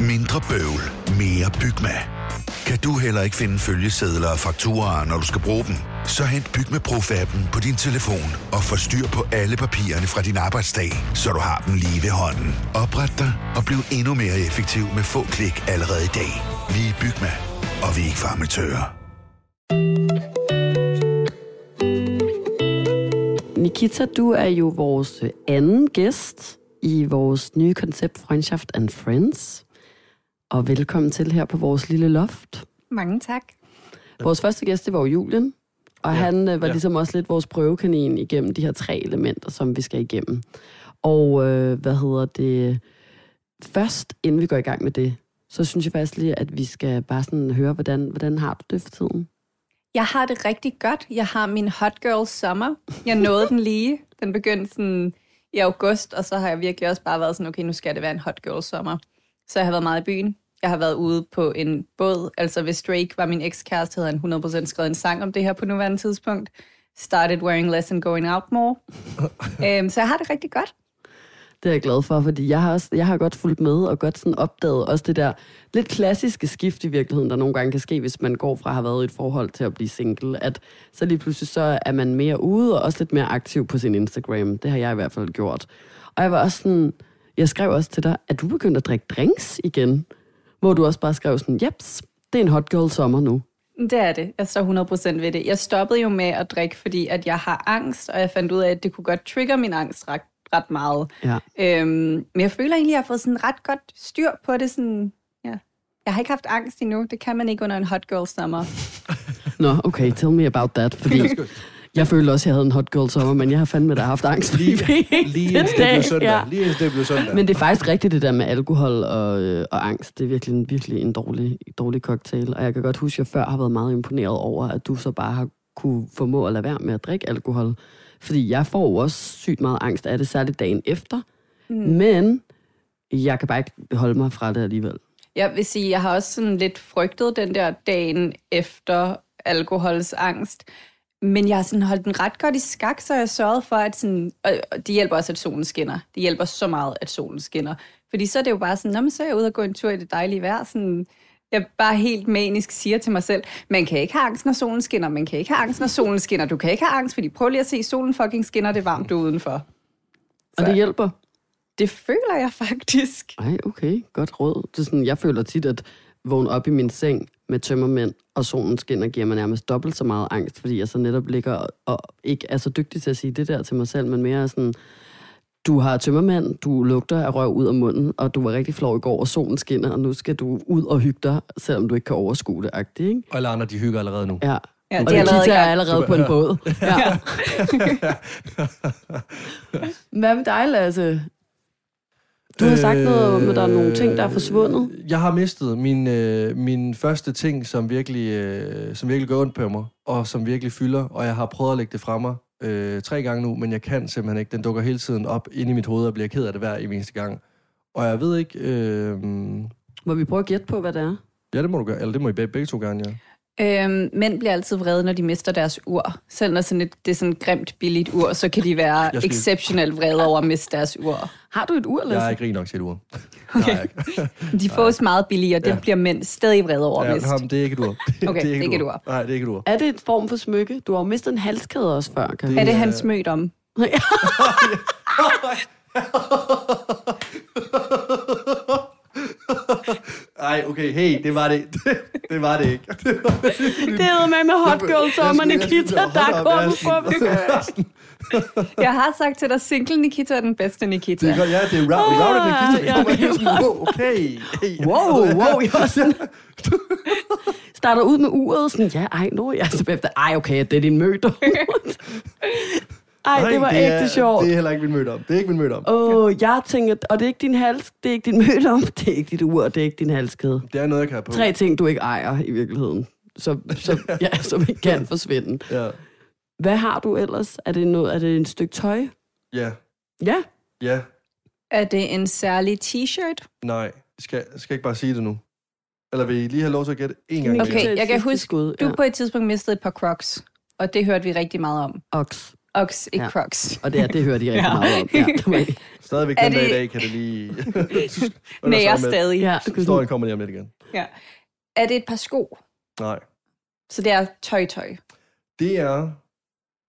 Mindre bøvl, mere Bygma. Kan du heller ikke finde følgesedler og fakturer, når du skal bruge dem? Så hent Bygma Pro-appen på din telefon og få styr på alle papirerne fra din arbejdsdag, så du har dem lige ved hånden. Opret dig og bliv endnu mere effektiv med få klik allerede i dag. Vi er Bygma, og vi er ikke farmatører. Nikita, du er jo vores anden gæst i vores nye koncept Freundschaft and Friends. Og velkommen til her på vores lille loft. Mange tak. Vores første gæst, det var jo Julian. Og ja, han øh, var ja. ligesom også lidt vores prøvekanin igennem de her tre elementer, som vi skal igennem. Og øh, hvad hedder det? Først, inden vi går i gang med det, så synes jeg faktisk lige, at vi skal bare sådan høre, hvordan, hvordan har du det for tiden? Jeg har det rigtig godt. Jeg har min hot girl summer. Jeg nåede den lige. Den begyndte sådan i august, og så har jeg virkelig også bare været sådan, okay, nu skal det være en hot girl summer. Så jeg har været meget i byen. Jeg har været ude på en båd. Altså hvis Drake var min ekskæreste, havde han 100% skrevet en sang om det her på nuværende tidspunkt. Started wearing less and going out more. øhm, så jeg har det rigtig godt. Det er jeg glad for, fordi jeg har, også, jeg har godt fulgt med og godt sådan opdaget også det der lidt klassiske skift i virkeligheden, der nogle gange kan ske, hvis man går fra at have været i et forhold til at blive single, at så lige pludselig så er man mere ude og også lidt mere aktiv på sin Instagram. Det har jeg i hvert fald gjort. Og jeg var også sådan, jeg skrev også til dig, at du begyndte at drikke drinks igen, hvor du også bare skrev sådan, jeps, det er en hot girl sommer nu. Det er det. Jeg står 100% ved det. Jeg stoppede jo med at drikke, fordi at jeg har angst, og jeg fandt ud af, at det kunne godt trigge min angst ret, ret meget. Ja. Øhm, men jeg føler egentlig, at jeg har fået sådan ret godt styr på det. Sådan, ja. Jeg har ikke haft angst endnu. Det kan man ikke under en hot girl summer. Nå, okay, tell me about that, fordi jeg følte også, at jeg havde en hot girl sommer, men jeg har fandme da haft angst. Lige, lige indtil det blev søndag. Ja. Lige indtil det blev søndag. Men det er faktisk rigtigt, det der med alkohol og, øh, og angst. Det er virkelig en, virkelig en dårlig, dårlig cocktail. Og jeg kan godt huske, at jeg før har været meget imponeret over, at du så bare har kunne formå at lade være med at drikke alkohol. Fordi jeg får jo også sygt meget angst af det, særligt dagen efter. Mm. Men jeg kan bare ikke holde mig fra det alligevel. Jeg vil sige, jeg har også sådan lidt frygtet den der dagen efter alkoholsangst. Men jeg har sådan holdt den ret godt i skak, så jeg sørget for, at sådan, og det hjælper også, at solen skinner. Det hjælper så meget, at solen skinner. Fordi så er det jo bare sådan, når man så er jeg ude og gå en tur i det dejlige vejr, sådan, jeg bare helt manisk siger til mig selv, man kan ikke have angst, når solen skinner, man kan ikke have angst, når solen skinner. Du kan ikke have angst, fordi prøv lige at se, solen fucking skinner, det er varmt ude udenfor. Og det hjælper. Det føler jeg faktisk. Ej, okay. Godt råd. Det er sådan, jeg føler tit, at vågne op i min seng med tømmermænd, og solen skinner, giver mig nærmest dobbelt så meget angst, fordi jeg så netop ligger og, ikke er så dygtig til at sige det der til mig selv, men mere er sådan, du har tømmermand, du lugter af røv ud af munden, og du var rigtig flov i går, og solen skinner, og nu skal du ud og hygge dig, selvom du ikke kan overskue det, agtigt, ikke? Og alle andre, de hygger allerede nu. Ja. Ja, og de er allerede Nikita er allerede på en båd. Ja. Hvad med dig, Lasse? Du har sagt noget om, at der er nogle ting, der er forsvundet. Øh, Jeg har mistet min, øh, min første ting, som virkelig, øh, som virkelig går ondt på mig, og som virkelig fylder, og jeg har prøvet at lægge det fra mig øh, tre gange nu, men jeg kan simpelthen ikke. Den dukker hele tiden op ind i mit hoved, og bliver ked af det hver eneste gang. Og jeg ved ikke... Øh, Må vi prøve at gætte på, hvad det er? ja, det må du gøre. Eller det må I begge, begge to gerne, ja. Øhm, mænd bliver altid vrede, når de mister deres ur. Selv når sådan et, det er sådan et grimt, billigt ur, så kan de være exceptionelt vrede over at miste deres ur. Har du et ur, Lasse? Jeg er ikke rig nok til et ur. Okay. Nej, ikke. De fås meget billigere, og det Ja. bliver mænd stadig vrede over at Ja, miste. ham, det er ikke et ur. Okay, det er ikke et ur. Nej, det er ikke et ur. Er det et form for smykke? Du har jo mistet en halskæde også før, kan Er det Ja. hans mødt om? Ej, okay, hey, det var det. det var det ikke. Det hedder med med hot girl skal- jeg Nikita. Der jeg på. Jeg har sagt til dig, single Nikita er den bedste Nikita. Det er godt, ja, det er round, round Nikita. ja, Det kommer okay. helt sådan, wow, okay. Hey. Wow, wow, jeg var sådan... Starter ud med uret, sådan, ja, ej, nu er jeg så bagefter, ej, okay, det er din møde. Ej, det var Nej, ægte sjovt. Det er heller ikke min møde om. Det er ikke min møde om. Åh, oh, jeg tænker, og det er ikke din hals, det er ikke din møde om, det er ikke dit ur, det er ikke din halskæde. Det er noget, jeg kan have på. Tre ting, du ikke ejer i virkeligheden, så, så, ja, som ikke kan forsvinde. Ja. Hvad har du ellers? Er det, noget, er det en stykke tøj? Ja. Ja. Ja. Er det en særlig t-shirt? Nej. Skal, skal jeg ikke bare sige det nu? Eller vil I lige have lov til at gætte en gang? Okay, jeg kan huske, skud, Du på et tidspunkt mistede et par crocs, og det hørte vi rigtig meget om. Oks. Ox, ikke Ja. Crocs. Og det, er, det hører de rigtig Ja. meget om. Ja, det Stadigvæk den dag i det- dag kan det lige... Nej, jeg stadig. ja, Historien kommer lige om lidt igen. Ja. Er det et par sko? Nej. Så det er tøj-tøj. Det er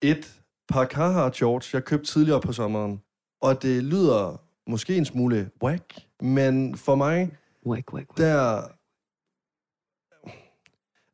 et par Carhartt shorts, jeg købte tidligere på sommeren. Og det lyder måske en smule whack, men for mig, Whack, whack, whack. der...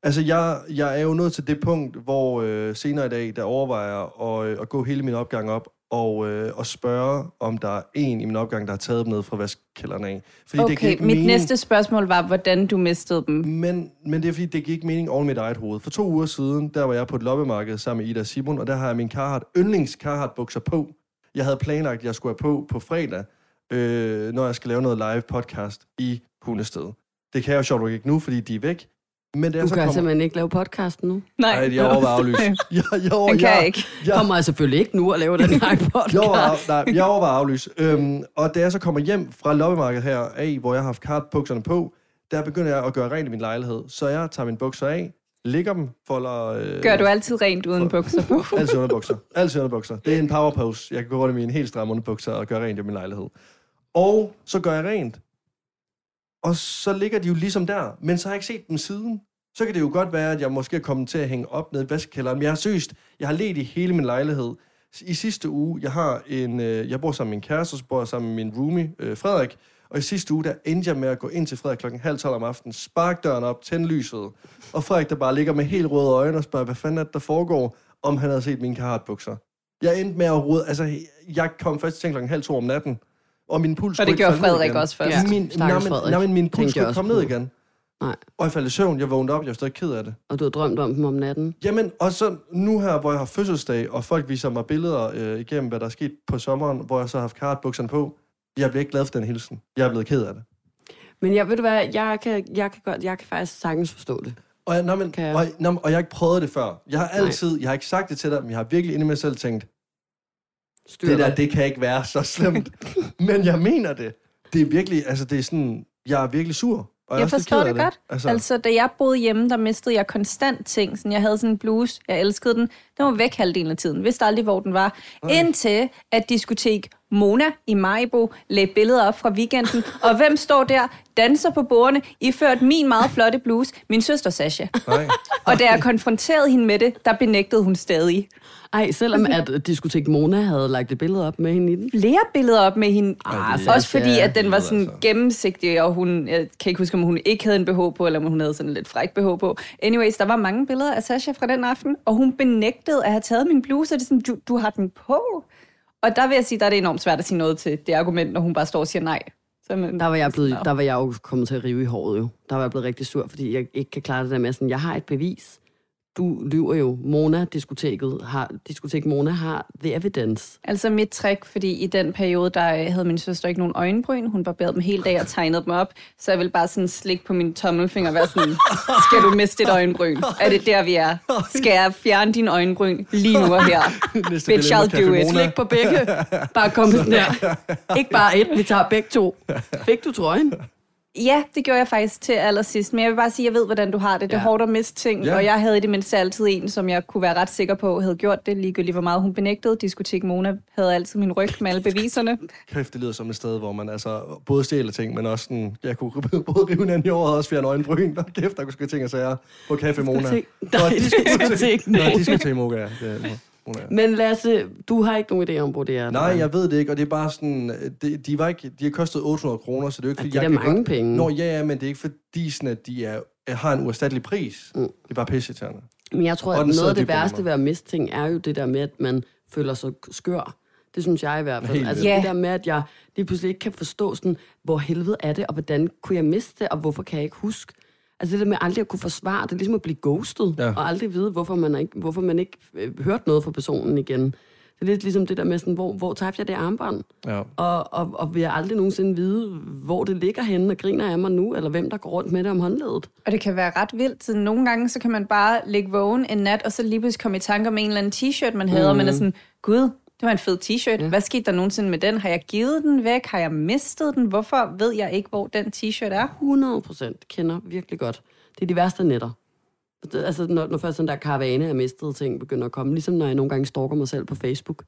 Altså, jeg, jeg er jo nået til det punkt, hvor øh, senere i dag, der overvejer at, øh, at gå hele min opgang op og, øh, og spørge, om der er en i min opgang, der har taget dem ned fra vaskekælderen af. Fordi det Okay, ikke mit mening. næste spørgsmål var, hvordan du mistede dem. Men, men det er fordi, det gik ikke mening oven mit eget hoved. For to uger siden, der var jeg på et loppemarked sammen med Ida Simon, og der har jeg min Carhartt, yndlings Carhartt bukser på. Jeg havde planlagt, at jeg skulle have på på fredag, øh, når jeg skal lave noget live podcast i Hundested. Det kan jeg jo sjovt ikke nu, fordi de er væk. Men det er Du så kan kommer... simpelthen ikke lave podcasten nu. Nej, Nej, jeg overvejer at aflyse. Jeg, jeg, over, Han kan jeg, ikke. Jeg, Kommer jeg selvfølgelig ikke nu og laver den her podcast. jeg overvejer, nej, jeg overvejer at aflyse. Øhm, og da jeg så kommer hjem fra loppemarkedet her af, hvor jeg har haft kartbukserne på, der begynder jeg at gøre rent i min lejlighed. Så jeg tager mine bukser af, lægger dem, folder... Øh, Gør du altid rent uden bukser på? Altid underbukser. Altid underbukser. Det er en power pose. Jeg kan gå rundt i mine helt stramme underbukser og gøre rent i min lejlighed. Og så gør jeg rent. Og så ligger de jo ligesom der. Men så har jeg ikke set dem siden. Så kan det jo godt være, at jeg måske er kommet til at hænge op nede i vaskekælderen. Men jeg har søst, Jeg har let i hele min lejlighed. I sidste uge, jeg har en, øh, jeg bor sammen med min kæreste, og så bor jeg sammen med min roomie, øh, Frederik. Og i sidste uge, der endte jeg med at gå ind til Frederik klokken halv tolv om aftenen, spark døren op, tænd lyset. Og Frederik, der bare ligger med helt røde øjne og spørger, hvad fanden er det, der foregår, om han havde set mine karhatbukser. Jeg endte med at rode, altså, jeg kom først til klokken halv to om natten, og min puls Og det gjorde Frederik igen. også først. Ja. Min, nej, men, nej, men min puls skulle komme ned igen. Nej. Og jeg faldt i søvn, jeg vågnede op, jeg var stadig ked af det. Og du har drømt om dem om natten. Jamen, og så nu her, hvor jeg har fødselsdag, og folk viser mig billeder øh, igennem, hvad der er sket på sommeren, hvor jeg så har haft kartbukserne på, jeg bliver ikke glad for den hilsen. Jeg er blevet ked af det. Men jeg ved du hvad, jeg kan, jeg kan, godt, jeg kan faktisk sagtens forstå det. Og jeg, nå, men, Kan jeg? og, nå, og jeg har ikke prøvet det før. Jeg har altid, jeg har ikke sagt det til dig, men jeg har virkelig inde mig selv tænkt, Styr det der, det kan ikke være så slemt. men jeg mener det. Det er virkelig, altså det er sådan, jeg er virkelig sur. Og Jeg lidt forstår af det godt. Altså, Altså, da jeg boede hjemme, der mistede jeg konstant ting. Sådan, jeg havde sådan en bluse, jeg elskede den. Den var væk halvdelen af tiden. Vidste aldrig, hvor den var. Indtil at diskotek Mona i Maribo lagde billeder op fra weekenden. Og hvem står der? Danser på bordene, iført min meget flotte bluse. Min søster Sasha. nej. Og da jeg konfronterede hende med det, der benægtede hun stadig. Ej, selvom at Diskotek Mona havde lagt et billede op med hende i den. Flere billeder op med hende. Ah, Ah, også fordi, at den var sådan altså. gennemsigtig, og hun, jeg kan ikke huske, om hun ikke havde en BH på, eller om hun havde sådan en lidt fræk BH på. Anyways, der var mange billeder af Sasha fra den aften, og hun benægtede at have taget min bluse, og det er sådan, du, du har den på. Og der vil jeg sige, der er det enormt svært at sige noget til det argument, når hun bare står og siger nej. Så, Der var, jeg blevet, der var jeg jo kommet til at rive i håret jo. Der var jeg blevet rigtig sur, fordi jeg ikke kan klare det der med sådan, jeg har et bevis. Du lyver jo. Mona, diskoteket, har, diskotek Mona har the evidence. Altså mit trick, fordi i den periode, der øh, havde min søster ikke nogen øjenbryn. Hun barberede dem hele dag og tegnede dem op. Så jeg ville bare sådan slikke på min tommelfinger og være sådan, skal du miste et øjenbryn? Er det der, vi er? Skal jeg fjerne din øjenbryn lige nu og her? Næste Bitch, I'll do it. Slik på begge. Bare kom sådan der. Ikke bare et, vi tager begge to. Fik du trøjen? Ja, det gjorde jeg faktisk til allersidst. Men jeg vil bare sige, at jeg ved, hvordan du har det. Det er Ja. hårdt at miste ting. Ja. Og jeg havde i det mindste altid en, som jeg kunne være ret sikker på, havde gjort det, ligegyldigt hvor meget hun benægtede. Diskotek Mona havde altid min ryg med alle beviserne. Kæft, det lyder som et sted, hvor man altså både stjæler ting, men også sådan, jeg kunne både rive hinanden i året og også fjerne øjenbryn. Og kæft, der kunne ske ting og sager på Café Mona. Nej, diskotek- Nå, nej. diskotek Moga, er. Men Lasse, du har ikke nogen idé om, hvor det er. Nej, jeg ved det ikke, og det er bare sådan, de, de, var ikke, de har kostet 800 kroner, så det er jo ikke, Ja, fordi det er jeg da mange godt, penge. Nå, ja, ja, men det er ikke fordi, sådan, at de er, har en uerstattelig pris. Mm. Det er bare pissetærende. Men jeg tror, Og at noget af det værste ved at miste ting, er jo det der med, at man føler sig skør. Det synes jeg i hvert fald. Helt Altså vildt. det der med, at jeg lige pludselig ikke kan forstå, sådan, hvor helvede er det, og hvordan kunne jeg miste det, og hvorfor kan jeg ikke huske. Altså det der med aldrig at kunne forsvare, det er ligesom at blive ghostet, Ja. og aldrig vide, hvorfor man ikke, hvorfor man ikke øh, hørte noget fra personen igen. Det er lidt ligesom det der med, sådan, hvor, hvor tabte jeg det armbånd? Ja. Og, og, og vil jeg aldrig nogensinde vide, hvor det ligger henne, og griner af mig nu, eller hvem der går rundt med det om håndledet. Og det kan være ret vildt. Så nogle gange, så kan man bare ligge vågen en nat, og så lige pludselig komme i tanke om en eller anden t-shirt, man havde, og man er sådan, gud, det var en fed t-shirt. Hvad skete der nogensinde med den? Har jeg givet den væk? Har jeg mistet den? Hvorfor ved jeg ikke, hvor den t-shirt er? 100 procent kender virkelig godt. Det er de værste nætter. Det- Altså, når, når først den der karavane af mistede ting begynder at komme, ligesom når jeg nogle gange stalker mig selv på Facebook,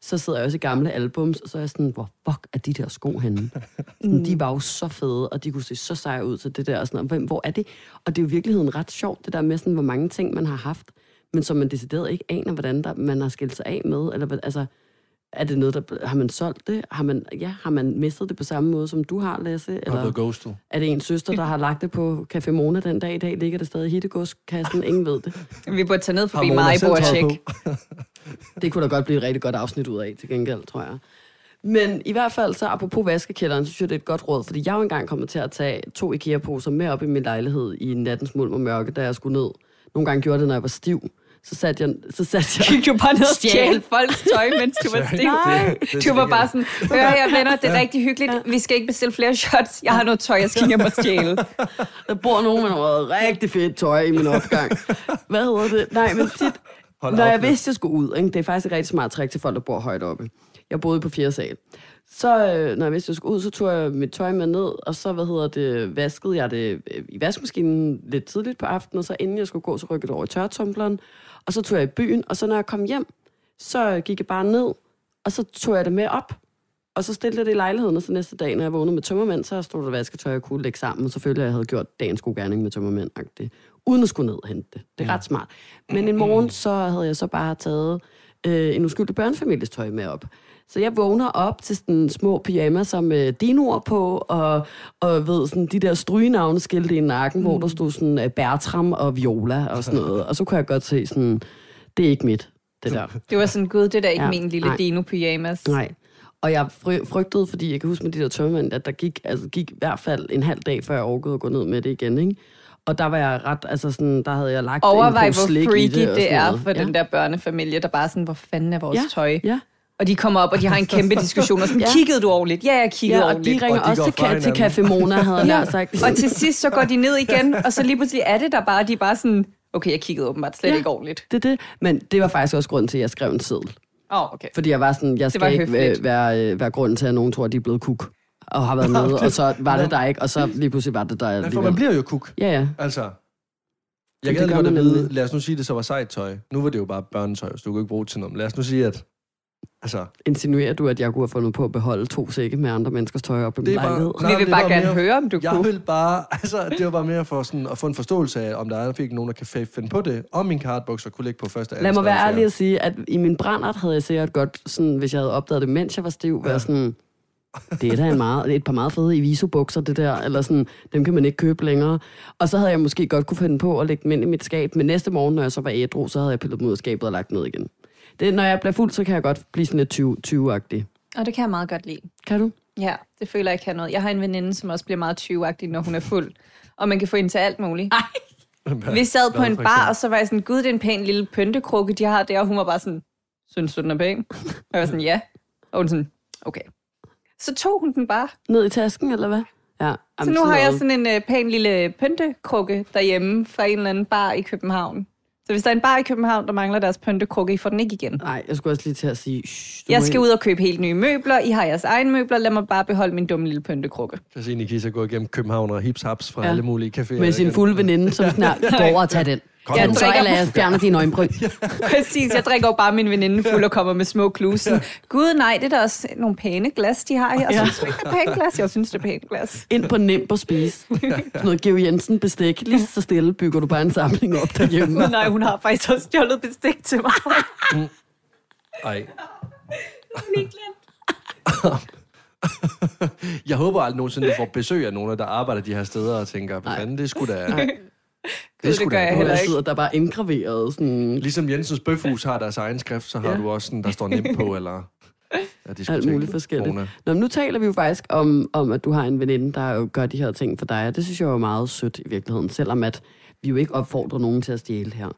så sidder jeg også i gamle albums, og så er jeg sådan, hvor fuck er de der sko henne? Sådan, de var jo så fede, og de kunne se så seje ud til det der, og sådan, og hvem, hvor er det? Og det er jo i virkeligheden ret sjovt, det der med, sådan, hvor mange ting man har haft, men som man decideret ikke aner, hvordan der, man har skilt sig af med, eller altså, er det noget, der, har man solgt det? Har man, ja, har man mistet det på samme måde, som du har, Lasse? Eller... Ghostet. er det en søster, der har lagt det på Café Mona den dag i dag? Ligger det stadig i hittegodskassen? Ingen ved det. Vi burde tage ned forbi selv og tjekke. Det kunne da godt blive et rigtig godt afsnit ud af, til gengæld, tror jeg. Men i hvert fald så, apropos vaskekælderen, så synes jeg, det er et godt råd, fordi jeg er jo engang kommet til at tage to IKEA-poser med op i min lejlighed i nattens mulm og mørke, da jeg skulle ned. Nogle gange gjorde det, når jeg var stiv. Så satte jeg... Så satte jeg Gik du bare ned og Stjæl. folks tøj, mens du var stiv? Nej. Det- det Du var skal bare jeg- sådan, hør her venner, det er rigtig hyggeligt. Vi skal ikke bestille flere shots. Jeg har noget tøj, jeg skal hjem og stjæle. Der bor nogen med noget rigtig fedt tøj i min opgang. Hvad hedder det? Nej, men tit, Hold når op, jeg vidste, jeg skulle ud, ikke? det er faktisk et rigtig smart trick til folk, der bor højt oppe. Jeg boede på fjerde sal. Så øh, når jeg vidste, jeg skulle ud, så tog jeg mit tøj med ned, og så, hvad hedder det, vaskede jeg det øh, i vaskemaskinen lidt tidligt på aftenen, og så inden jeg skulle gå, så rykkede det over i tørretumbleren, og så tog jeg i byen, og så når jeg kom hjem, så gik jeg bare ned, og så tog jeg det med op, og så stillede jeg det i lejligheden, og så næste dag, når jeg vågnede med tømmermænd, så stod der vasketøj, jeg kunne lægge sammen, og selvfølgelig, jeg havde gjort dagens god gerning med tømmermænd, uden at skulle ned og hente det. Det er ret smart. Men en morgen, så havde jeg så bare taget øh, en uskyldig børnefamilies tøj med op. Så jeg vågner op til sådan små pyjamaser med dinoer på, og, og ved, sådan de der strygenavneskilte i nakken, mm. hvor der stod sådan uh, Bertram og Viola og sådan noget. Og så kunne jeg godt se sådan, det er ikke mit, det der. Det var sådan, gud, det er da ikke Ja, min lille nej. dino-pyjamas. Nej. Og jeg fry- frygtede, fordi jeg kan huske med de der tømmermænd, at der gik, altså, gik i hvert fald en halv dag, før jeg overgåede at gå ned med det igen, ikke? Og der var jeg ret, altså sådan, der havde jeg lagt Overvej, en hvor freaky det, det er for ja. den der børnefamilie, der bare sådan, hvor fanden er vores ja. tøj? Ja, Og de kommer op, og de har en kæmpe diskussion, og sådan, Ja. kiggede du ordentligt? Ja, jeg kiggede ja og de ordentligt. ringer Og de også til, ka- til hinanden. Café Mona, havde jeg sagt. Og til sidst, så går de ned igen, og så lige pludselig er det der bare, de er bare sådan, okay, jeg kiggede åbenbart slet Ja. ikke ordentligt. det det. Men det var faktisk også grunden til, at jeg skrev en seddel. Oh, okay. Fordi jeg var sådan, jeg var skal ikke høfligt. øh, være, øh, være grunden til, at nogen tror, at de er blevet kuk. Og har været med, og så var det der ikke, og så lige pludselig var det der Nej, for alligevel. man bliver jo kuk. Ja, ja. Altså, jeg gør godt at vide, lad os nu sige, det så var sejt tøj. Nu var det jo bare børnetøj, så du kunne ikke bruge det til noget. Men lad os nu sige, at altså, Insinuerer du, at jeg kunne have fundet på at beholde to sække med andre menneskers tøj op i min Det er bare- lejlighed? Nej, Vi vil det bare var gerne mere- høre, om du jeg kunne. vil bare, altså, det var bare mere for sådan, at få en forståelse af, om der er fik nogen, der kan fa- finde på det, om min cardbukser kunne ligge på første Lad mig være ærlig og sige, at i min brændert havde jeg sikkert godt, sådan, hvis jeg havde opdaget det, mens jeg var stiv, været sådan, det er da en meget, det er et par meget fede Iviso-bukser, det der, eller sådan, dem kan man ikke købe længere. Og så havde jeg måske godt kunne finde på at lægge dem ind i mit skab, men næste morgen, når jeg så var ædru, så havde jeg pillet dem ud af skabet og lagt dem ned igen. Det, når jeg bliver fuld, så kan jeg godt blive sådan lidt 20 20-agtig. Og det kan jeg meget godt lide. Kan du? Ja, det føler jeg kan noget. Jeg har en veninde, som også bliver meget 20 når hun er fuld. Og man kan få hende til alt muligt. Hvad- Vi sad på en bar, og så var jeg sådan, gud, det er en pæn lille pyntekrukke, de har der. Og hun var bare sådan, synes du, den er pæn? Og jeg var sådan, ja. Og hun sådan, okay. Så tog hun den bare. Ned i tasken, eller hvad? Ja. Så nu har jeg sådan en øh, pæn lille pyntekrukke derhjemme fra en eller anden bar i København. Så hvis der er en bar i København, der mangler deres pyntekrukke, I får den ikke igen. Nej, jeg skulle også lige til at sige, shh, Jeg skal ikke- ud og købe helt nye møbler. I har jeres egne møbler. Lad mig bare beholde min dumme lille pyntekrukke. Så siger Nikita går igennem København og hips haps fra Ja. alle mulige caféer. Med sin fulde veninde, som snart går over og tager den. Kom Ja, nu. så eller jeg fjerner dine øjenbryn. Præcis, jeg drikker jo bare min veninde fuld og kommer med små klusen. Gud nej, det er da også nogle pæne glas, de har her. Jeg synes, det er pæne glas. Jeg synes, det er pæne glas. Ind på nem på spise. Sådan noget Geo Jensen bestik. Lige så stille bygger du bare en samling op derhjemme. Men nej, hun har faktisk også stjålet bestik til mig. Ej. jeg håber aldrig nogensinde, du får besøg af nogen, der arbejder de her steder og tænker, hvad fanden, det skulle da... Det sgu gør da jeg Og heller der ikke. sidder der bare indgraveret sådan Ligesom Jensens Bøfhus har deres egen skrift, så har Ja. du også sådan, der står nemt på, eller... Ja, de alt muligt forskelligt. Nå, men nu taler vi jo faktisk om, om, at du har en veninde, der jo gør de her ting for dig, og det synes jeg jo er meget sødt i virkeligheden, selvom at vi jo ikke opfordrer nogen til at stjæle her.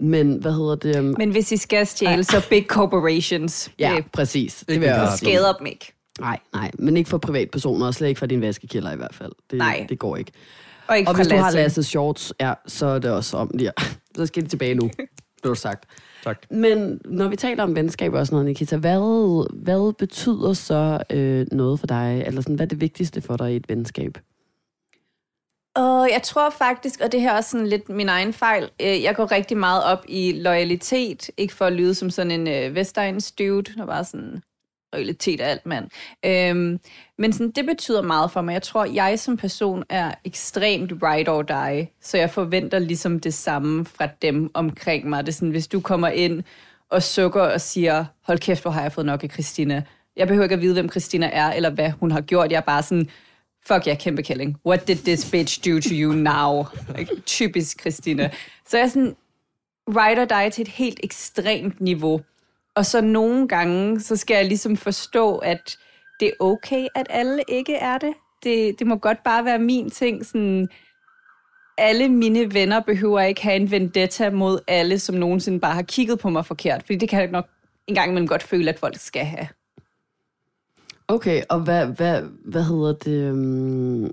Men hvad hedder det? øhm, Men hvis I skal stjæle, så big corporations. ja, Det præcis. Det vil jeg også skader dem ikke. Nej, nej, men ikke for privatpersoner, og slet ikke for din vaskekælder i hvert fald. Det, Nej. det går ikke. Og ikke Og hvis du har Lasse. Lasse shorts, ja, så er det også om lige. Så skal de tilbage nu, det du sagt. Tak. Men når vi taler om venskab og sådan noget, Nikita, hvad, hvad betyder så øh, noget for dig? Eller sådan, hvad er det vigtigste for dig i et venskab? Åh, Og jeg tror faktisk, og det her er også sådan lidt min egen fejl, øh, jeg går rigtig meget op i loyalitet, ikke for at lyde som sådan en øh, Vestegns dude, der bare sådan, realitet af alt, mand. Øhm, men sådan, det betyder meget for mig. Jeg tror, jeg som person er ekstremt right or die, så jeg forventer ligesom det samme fra dem omkring mig. Det er sådan, hvis du kommer ind og sukker og siger, hold kæft, hvor har jeg fået nok af Christina. Jeg behøver ikke at vide, hvem Christina er, eller hvad hun har gjort. Jeg er bare sådan, fuck ja, kæmpe kælling. What did this bitch do to you now? Like, typisk Christina. Så jeg er sådan, right or die til et helt ekstremt niveau. Og så nogle gange, så skal jeg ligesom forstå, at det er okay, at alle ikke er det. Det, det må godt bare være min ting. Sådan, alle mine venner behøver ikke have en vendetta mod alle, som nogensinde bare har kigget på mig forkert. Fordi det kan jeg nok en gang imellem godt føle, at folk skal have. Okay, og hvad, hvad, hvad hedder det? Um,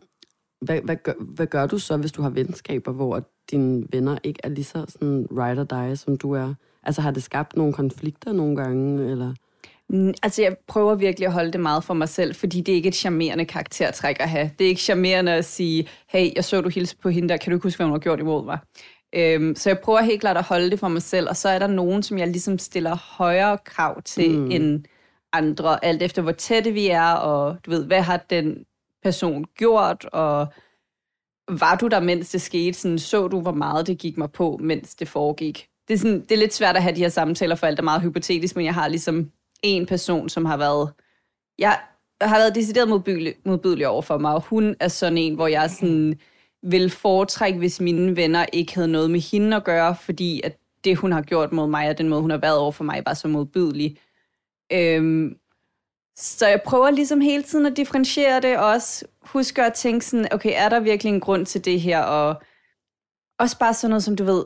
hvad, hvad, gør, hvad gør du så, hvis du har venskaber, hvor dine venner ikke er lige så sådan ride or die, som du er? Altså har det skabt nogle konflikter nogle gange, eller? Altså, jeg prøver virkelig at holde det meget for mig selv, fordi det er ikke et charmerende karaktertræk at have. Det er ikke charmerende at sige, hey, jeg så du hilse på hende der, kan du ikke huske, hvad hun har gjort imod mig? Øhm, så jeg prøver helt klart at holde det for mig selv, og så er der nogen, som jeg ligesom stiller højere krav til mm. end andre, alt efter hvor tætte vi er, og du ved, hvad har den person gjort, og var du der, mens det skete? Sådan, så du, hvor meget det gik mig på, mens det foregik? Det er, sådan, det er lidt svært at have de her samtaler, for alt er meget hypotetisk, men jeg har ligesom en person, som har været... Jeg har været decideret modbydelig, modbydelig over for mig, og hun er sådan en, hvor jeg sådan vil foretrække, hvis mine venner ikke havde noget med hende at gøre, fordi at det, hun har gjort mod mig, og den måde, hun har været over for mig, var så modbydelig. Øhm, så jeg prøver ligesom hele tiden at differentiere det, og også huske at tænke sådan, okay, er der virkelig en grund til det her? Og også bare sådan noget, som du ved,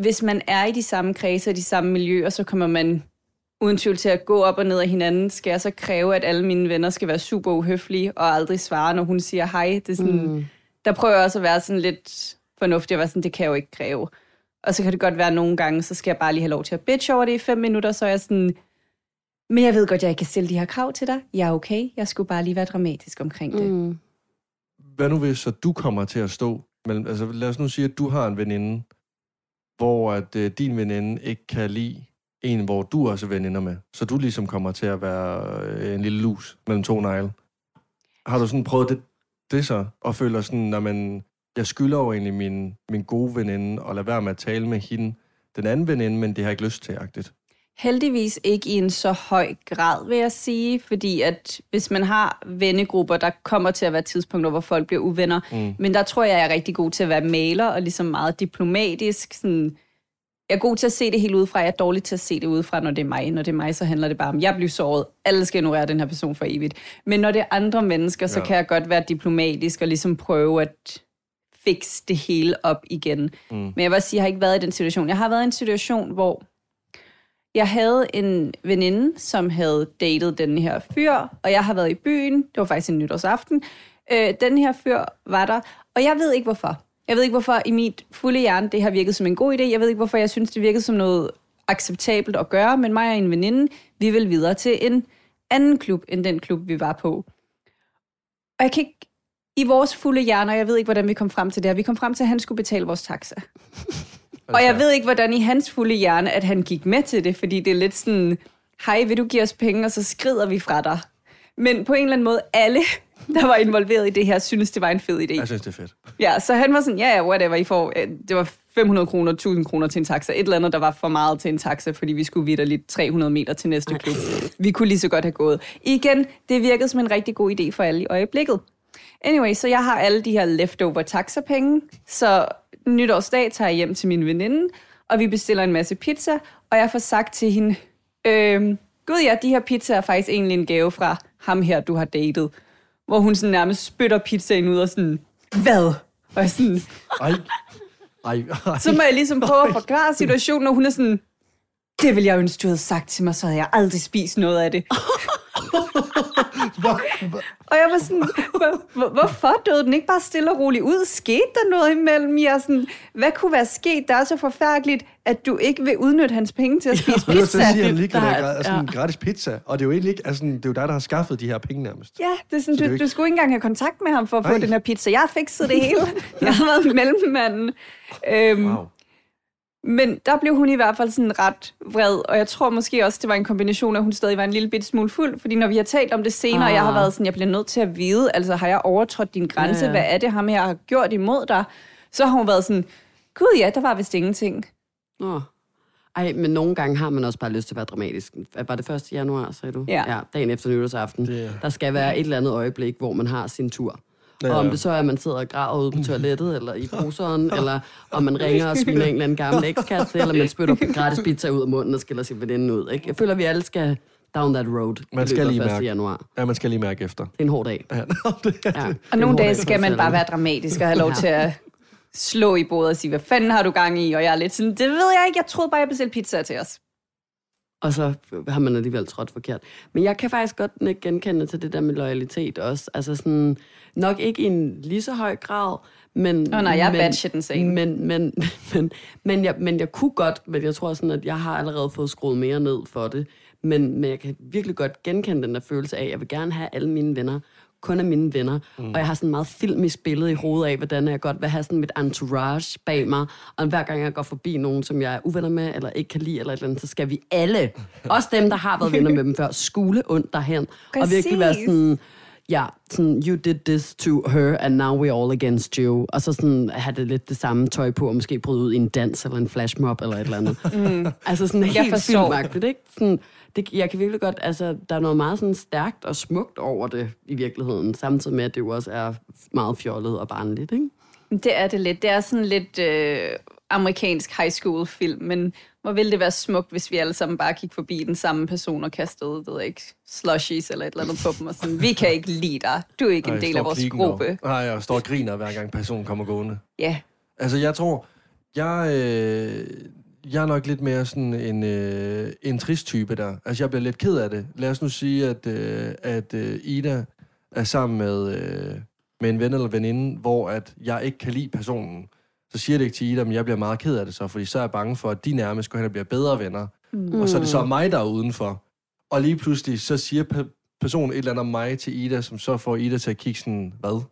hvis man er i de samme kredse og de samme miljøer, så kommer man uden tvivl til at gå op og ned af hinanden. Skal jeg så kræve, at alle mine venner skal være super uhøflige og aldrig svare, når hun siger hej? Det er sådan, mm. Der prøver jeg også at være sådan lidt fornuftig og være sådan, det kan jeg jo ikke kræve. Og så kan det godt være nogle gange, så skal jeg bare lige have lov til at bitch over det i fem minutter, så er jeg sådan, men jeg ved godt, jeg ikke kan stille de her krav til dig. Jeg er okay. Jeg skulle bare lige være dramatisk omkring det. Mm. Hvad nu hvis så du kommer til at stå mellem... Altså lad os nu sige, at du har en veninde, hvor at øh, din veninde ikke kan lide en, hvor du også er veninder med. Så du ligesom kommer til at være øh, en lille lus mellem to negle. Har du sådan prøvet det, det så? Og føler sådan, når man... Jeg skylder jo egentlig min, min gode veninde, og lade være med at tale med hende, den anden veninde, men det har jeg ikke lyst til, agtigt. Heldigvis ikke i en så høj grad, vil jeg sige, fordi at hvis man har vennegrupper, der kommer til at være tidspunkter, hvor folk bliver uvenner, mm. men der tror jeg, jeg er rigtig god til at være maler og ligesom meget diplomatisk. Sådan, jeg er god til at se det helt udefra, jeg er dårlig til at se det udefra, når det er mig. Når det er mig, så handler det bare om, jeg bliver såret, alle skal ignorere den her person for evigt. Men når det er andre mennesker, så ja. kan jeg godt være diplomatisk og ligesom prøve at fikse det hele op igen. Mm. Men jeg vil sige, jeg har ikke været i den situation. Jeg har været i en situation, hvor jeg havde en veninde, som havde datet den her fyr, og jeg har været i byen. Det var faktisk en nytårsaften. Øh, den her fyr var der, og jeg ved ikke hvorfor. Jeg ved ikke, hvorfor i mit fulde hjerne det har virket som en god idé. Jeg ved ikke, hvorfor jeg synes, det virkede som noget acceptabelt at gøre, men mig og en veninde, vi vil videre til en anden klub, end den klub, vi var på. Og jeg kan ikke, i vores fulde hjerner, jeg ved ikke, hvordan vi kom frem til det her, vi kom frem til, at han skulle betale vores taxa. Og jeg ved ikke, hvordan i hans fulde hjerne, at han gik med til det, fordi det er lidt sådan, hej, vil du give os penge, og så skrider vi fra dig. Men på en eller anden måde, alle, der var involveret i det her, synes det var en fed idé. Jeg synes, det er fedt. Ja, så han var sådan, ja, ja, whatever, I får, øh, det var 500 kroner, 1000 kroner til en taxa. Et eller andet, der var for meget til en taxa, fordi vi skulle videre lidt 300 meter til næste klub. Vi kunne lige så godt have gået. Igen, det virkede som en rigtig god idé for alle i øjeblikket. Anyway, så jeg har alle de her leftover taxapenge, så nytårsdag tager jeg hjem til min veninde, og vi bestiller en masse pizza, og jeg får sagt til hende, øh, gud ja, de her pizza er faktisk egentlig en gave fra ham her, du har datet. Hvor hun sådan nærmest spytter pizzaen ud og sådan, hvad? Og sådan, ej. Ej, ej. Så må jeg ligesom prøve at forklare situationen, og hun er sådan, det ville jeg ønske, du havde sagt til mig, så havde jeg aldrig spist noget af det. Og jeg var sådan, hvor, hvor, hvorfor døde den ikke bare stille og roligt ud? Skete der noget imellem jer? Sådan, hvad kunne være sket, der er så forfærdeligt, at du ikke vil udnytte hans penge til at spise Men pizza? så siger han lige, Der er- det er sådan en ja. gratis pizza. Og det er jo egentlig ikke, altså, det er jo dig, der har skaffet de her penge nærmest. Ja, det er sådan, Så det er du, jo ikke- du skulle ikke engang have kontakt med ham for at få Ej. den her pizza. Jeg har fikset det hele. Jeg har været mellemmanden. Øhm, Wow. Men der blev hun i hvert fald sådan ret vred, og jeg tror måske også, det var en kombination af, at hun stadig var en lille bit smule fuld, fordi når vi har talt om det senere, ah. jeg har Ah. været sådan, jeg bliver nødt til at vide, altså har jeg overtrådt din grænse, Ja, hvad er det ham her har gjort imod dig? Så har hun været sådan, gud ja, der var vist ingenting. Nå. Ej, men nogle gange har man også bare lyst til at være dramatisk. Var det 1. januar, sagde du? Ja. ja dagen efter nytårsaften. Det- Der skal være et eller andet øjeblik, hvor man har sin tur. Ja, Og om det så er, at man sidder og graver ude på toilettet, eller i bruseren, eller om man ringer og sviner en eller anden gammel ekskæreste, eller man spytter gratis pizza ud af munden og skiller sin veninde ud. Ikke? Jeg føler, at vi alle skal down that road. Man i skal lige 1. mærke. januar. Ja, man skal lige mærke efter. Det er en hård dag. Ja, det Ja. det. Og nogle dage dag skal man bare være dramatisk og have lov Ja. til at slå i bordet og sige, hvad fanden har du gang i? Og jeg er lidt sådan, det ved jeg ikke, jeg troede bare, jeg bestilte pizza til os. Og så har man alligevel trådt forkert. Men jeg kan faktisk godt genkende til det der med loyalitet også. Altså sådan, nok ikke i en lige så høj grad, men... Åh nej, jeg men, bad shit insane. Men, men, men, men, jeg, men jeg kunne godt, men jeg tror sådan, at jeg har allerede fået skruet mere ned for det. Men, men jeg kan virkelig godt genkende den der følelse af, at jeg vil gerne have alle mine venner kun af mine venner. Mm. Og jeg har sådan meget filmisk billede i hovedet af, hvordan jeg godt vil have sådan mit entourage bag mig. Og hver gang jeg går forbi nogen, som jeg er uvenner med, eller ikke kan lide, eller et eller andet, så skal vi alle, også dem, der har været venner med dem før, skule ondt derhen. Og virkelig være Præcis. sådan, ja, sådan, you did this to her, and now we're all against you. Og så sådan have det lidt det samme tøj på, og måske bryde ud i en dans, eller en flashmob, eller et eller andet. Mm. Altså sådan Jeg helt filmagtigt, ikke? Sådan, det, jeg kan virkelig godt, altså, der er noget meget sådan stærkt og smukt over det i virkeligheden, samtidig med, at det jo også er meget fjollet og barnligt, ikke? Det er det lidt. Det er sådan lidt øh, amerikansk high school film, men hvor ville det være smukt, hvis vi alle sammen bare gik forbi den samme person og kastede, det ved ikke, slushies eller et eller andet på dem, og sådan, vi kan ikke lide dig. Du er ikke Ej, en del af vores gruppe. Nej, jeg står og griner, hver gang personen kommer gående. Ja, Altså, jeg tror, jeg, øh, jeg er nok lidt mere sådan en, øh, en trist type der. Altså, jeg bliver lidt ked af det. Lad os nu sige, at, øh, at øh, Ida er sammen med, øh, med en ven eller veninde, hvor at jeg ikke kan lide personen. Så siger det ikke til Ida, men jeg bliver meget ked af det så, fordi så er jeg bange for, at de nærmest går hen og bliver bedre venner. Mm. Og så er det så mig, der er udenfor. Og lige pludselig, så siger pe- personen et eller andet om mig til Ida, som så får Ida til at kigge sådan, hvad?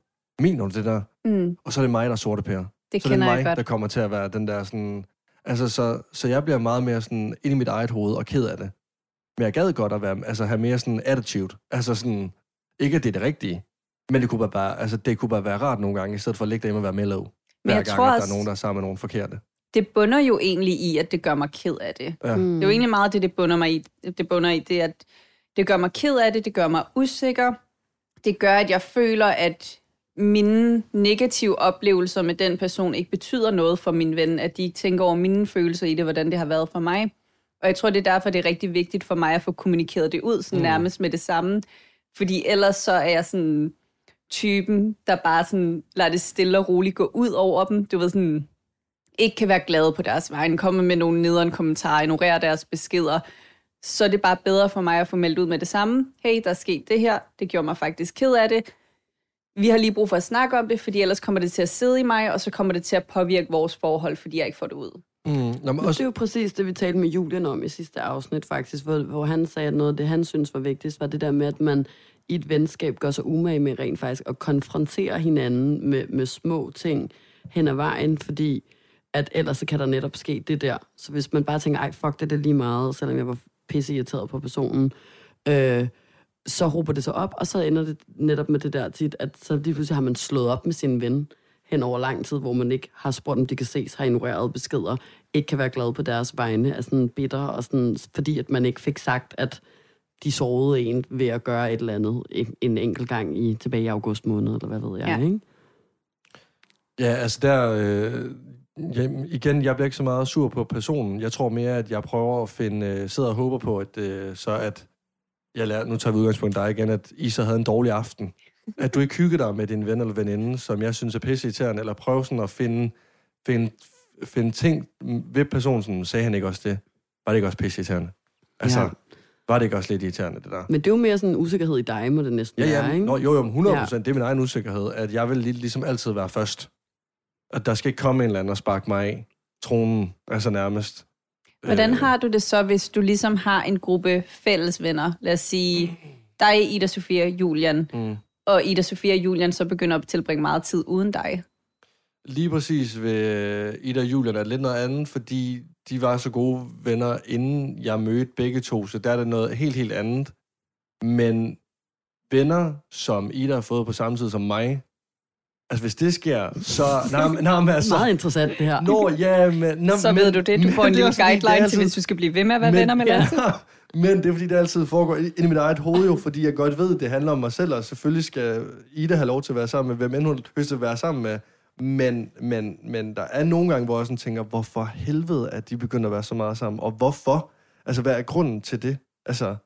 Mener du det der? mm, Og så er det mig, der er sorte pære. det Så det er kender mig, jeg der godt. kommer til at være den der sådan... Altså, så, så jeg bliver meget mere sådan inde i mit eget hoved og ked af det. Men jeg gad godt at være, altså, have mere sådan attitude. Altså sådan, ikke at det er det rigtige, men det kunne bare, bare, altså, det kunne bare være rart nogle gange, i stedet for at ligge derhjemme og være mellow. Hver jeg gang, tror at der er nogen, der er sammen med nogen forkerte. Det bunder jo egentlig i, at det gør mig ked af det. Ja. Mm. Det er jo egentlig meget det, det bunder mig i. Det bunder i det, at det gør mig ked af det, det gør mig usikker. Det gør, at jeg føler, at mine negative oplevelser med den person ikke betyder noget for min ven, at de ikke tænker over mine følelser i det, hvordan det har været for mig. Og jeg tror, det er derfor, det er rigtig vigtigt for mig at få kommunikeret det ud, sådan Mm. nærmest med det samme. Fordi ellers så er jeg sådan typen, der bare sådan lader det stille og roligt gå ud over dem. Du ved sådan, ikke kan være glade på deres vegne, komme med nogle nederen kommentarer, ignorere deres beskeder, så er det bare bedre for mig at få meldt ud med det samme. Hey, der er sket det her. Det gjorde mig faktisk ked af det. Vi har lige brug for at snakke om det, fordi ellers kommer det til at sidde i mig, og så kommer det til at påvirke vores forhold, fordi jeg ikke får det ud. Mm. Nå, men Og det også, er jo præcis det, vi talte med Julian om i sidste afsnit faktisk, hvor, hvor han sagde, at noget af det, han synes var vigtigst, var det der med, at man i et venskab gør sig umage med rent faktisk at konfrontere hinanden med, med små ting hen ad vejen, fordi at ellers så kan der netop ske det der. Så hvis man bare tænker, ej fuck, det er lige meget, selvom jeg var pisse irriteret på personen, øh, så råber det sig op, og så ender det netop med det der tit, at så lige pludselig har man slået op med sin ven hen over lang tid, hvor man ikke har spurgt, om de kan ses, har ignoreret beskeder, ikke kan være glad på deres vegne, er sådan bitter, og sådan, fordi at man ikke fik sagt, at de sårede en ved at gøre et eller andet en, en enkelt gang i tilbage i august måned, eller hvad ved jeg, Ja. ikke? ja, altså der... Øh, ja, igen, jeg bliver ikke så meget sur på personen. Jeg tror mere, at jeg prøver at finde... Øh, sidder og håber på, at øh, så at... Jeg lærer, nu tager vi udgangspunkt i dig igen, at I så havde en dårlig aften. At du ikke hygger dig med din ven eller veninde, som jeg synes er pisseirriterende, eller prøve sådan at finde, finde, finde ting ved personen, sådan, sagde han ikke også det? Var det ikke også pisseirriterende? Altså, Ja. ja. Var det ikke også lidt irriterende, det der? Men det er jo mere sådan en usikkerhed i dig, må det næsten Ja, være, ja, ikke? Nå, jo, jo, men 100 procent, det er min egen usikkerhed, at jeg vil lig- ligesom altid være først. At der skal ikke komme en eller anden og sparke mig af tronen, altså nærmest. Hvordan Øh, har du det så, hvis du ligesom har en gruppe fælles venner? Lad os sige, dig, Ida, Sofia Julian, Mm. og Ida, Sofia og Julian så begynder at tilbringe meget tid uden dig. Lige præcis ved øh, Ida og Julian er lidt noget andet, fordi de var så gode venner, inden jeg mødte begge to, så der er det noget helt, helt andet. Men venner, som Ida har fået på samme tid som mig, altså hvis det sker, så... Nej, men- nej, men altså, Meget interessant, det her. Nå, ja, men... Nå, Så men, ved du det. Du men får en lille guideline til, altid- hvis du skal blive ved med at være men, venner med Lasse. Ja, men det er fordi, det altid foregår inde i mit eget hoved jo, fordi jeg godt ved, at det handler om mig selv, og selvfølgelig skal Ida have lov til at være sammen med, hvem end hun til at være sammen med. Men, men, men der er nogle gange, hvor jeg sådan tænker, hvorfor helvede, at de begynder at være så meget sammen, og hvorfor? Altså, hvad er grunden til det? Altså,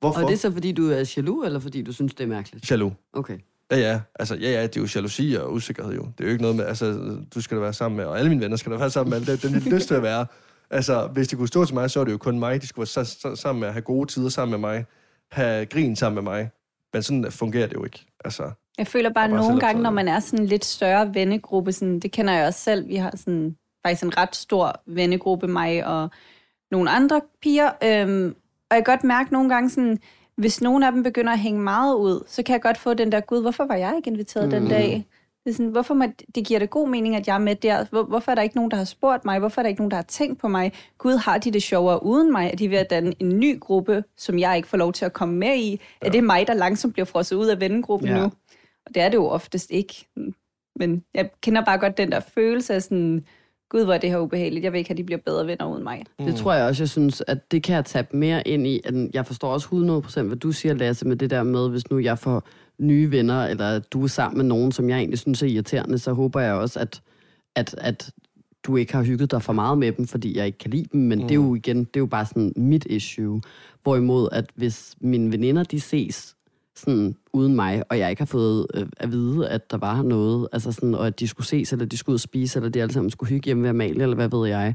hvorfor? Og er det så, fordi du er jaloux, eller fordi du synes, det er mærkeligt? Jaloux. Okay. Ja, ja. Altså, ja, ja, det er jo jalousi og usikkerhed jo. Det er jo ikke noget med, altså, du skal da være sammen med, og alle mine venner skal da være sammen med, alle dem, de lyst til at være. Altså, hvis de kunne stå til mig, så er det jo kun mig, de skulle være sa- sa- sammen med, have gode tider sammen med mig, have grin sammen med mig. Men sådan fungerer det jo ikke. Altså, Jeg føler bare, bare nogle gange, når man er sådan en lidt større vennegruppe, sådan, det kender jeg også selv, vi har sådan, faktisk en ret stor vennegruppe, mig og nogle andre piger, øhm, og jeg kan godt mærke nogle gange sådan, hvis nogen af dem begynder at hænge meget ud, så kan jeg godt få den der, gud, hvorfor var jeg ikke inviteret mm. den dag? Det, er sådan, hvorfor må, det giver det god mening, at jeg er med der? Hvor, hvorfor er der ikke nogen, der har spurgt mig? Hvorfor er der ikke nogen, der har tænkt på mig? Gud, har de det sjovere uden mig? Er de ved at danne en ny gruppe, som jeg ikke får lov til at komme med i? Ja. Er det mig, der langsomt bliver frosset ud af vennegruppen Ja. nu? Og det er det jo oftest ikke. Men jeg kender bare godt den der følelse af sådan, gud, hvor er det her ubehageligt. Jeg vil ikke have, at de bliver bedre venner uden mig. Det tror jeg også, jeg synes, at det kan jeg tabe mere ind i. At jeg forstår også 100% hvad du siger, Lasse, med det der med, hvis nu jeg får nye venner, eller du er sammen med nogen, som jeg egentlig synes er irriterende, så håber jeg også, at, at, at du ikke har hygget dig for meget med dem, fordi jeg ikke kan lide dem, men mm. det er jo igen, det er jo bare sådan mit issue. Hvorimod, at hvis mine veninder, de ses sådan uden mig, og jeg ikke har fået øh, at vide, at der var noget, altså sådan, og at de skulle ses, eller de skulle ud og spise, eller de alle sammen skulle hygge hjemme ved Amalie, eller hvad ved jeg,